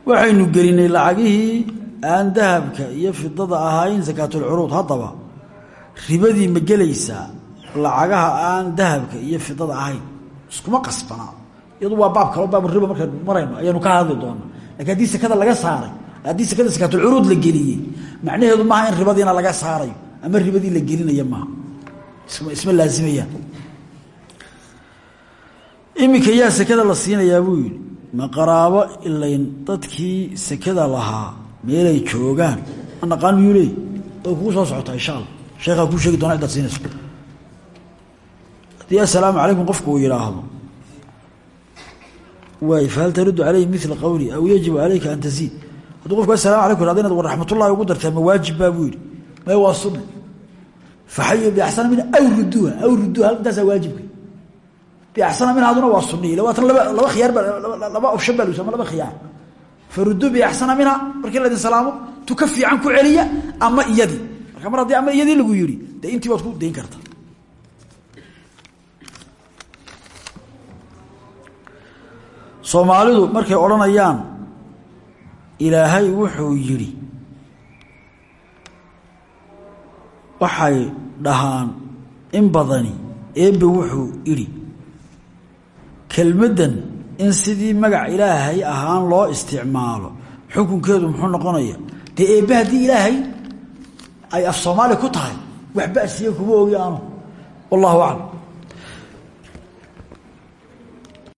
Waxaynu gelinay lacagihii aan dahabka iyo fidada ahayn sakaatulcuruud haddaba ribadii ma gelaysaa lacagaha aan dahabka iyo fidada ahayn. Iskuma qasbanaa iyadu waa baab kaloo baab riba markaan marayno ayaanu ka hadli doonaa. Lakin haddii sekada laga saaray haddii sekada sakaatulcuruud la geliyey macnaheedu maaha in ribadiina laga saarayo ama ribadii la gelinaya maaha. Isma laazimayaan iminka yaa sekada la siinayaa buu yidhi ma qaraabo ilayn dadkii sekada lahaa meelay joogaan. Ma naqaan miyuu kugu soo socotaa insha sheekhaa kuu sheegi doona cidaad siinayso haddii assalaamu calaykum qofku uu yidhaahdo waay fahal taruddu calayhi mila qawli aw yajibu calayka an taziid. Hadduu qofku asalamu alaykum yhahdo inaad war raxmatullahi ugu dartaa ma waajib baa buu yidhi. Waa sunna. Faxayu biaxsana minha aw ruduuha aw ruduuha intaasaa waajibka. Biaxsana minha aduna waa sunniy ila waatan laba laba khiyaar ba laba option baa lusa ama laba khiyaar. Faruduu biaxsana minha markii laydin salaamo tu ka fiican ku celiya marka mar haddii ama iyadii lagu yidhi dee intii baad ku dayn karta. Soomaalidu markay odhanayaan ilaahay wuxuu yidhi waxay dhahaan in badani eebbe wuxuu idhi kelmaddan in sidii magac ilaahay ahaan loo isticmaalo xukunkeedu muxuu noqonaya dee eebbe haddii ilaahay ay af soomaali ku tahay wax basiya kuma ogi wallahu aclam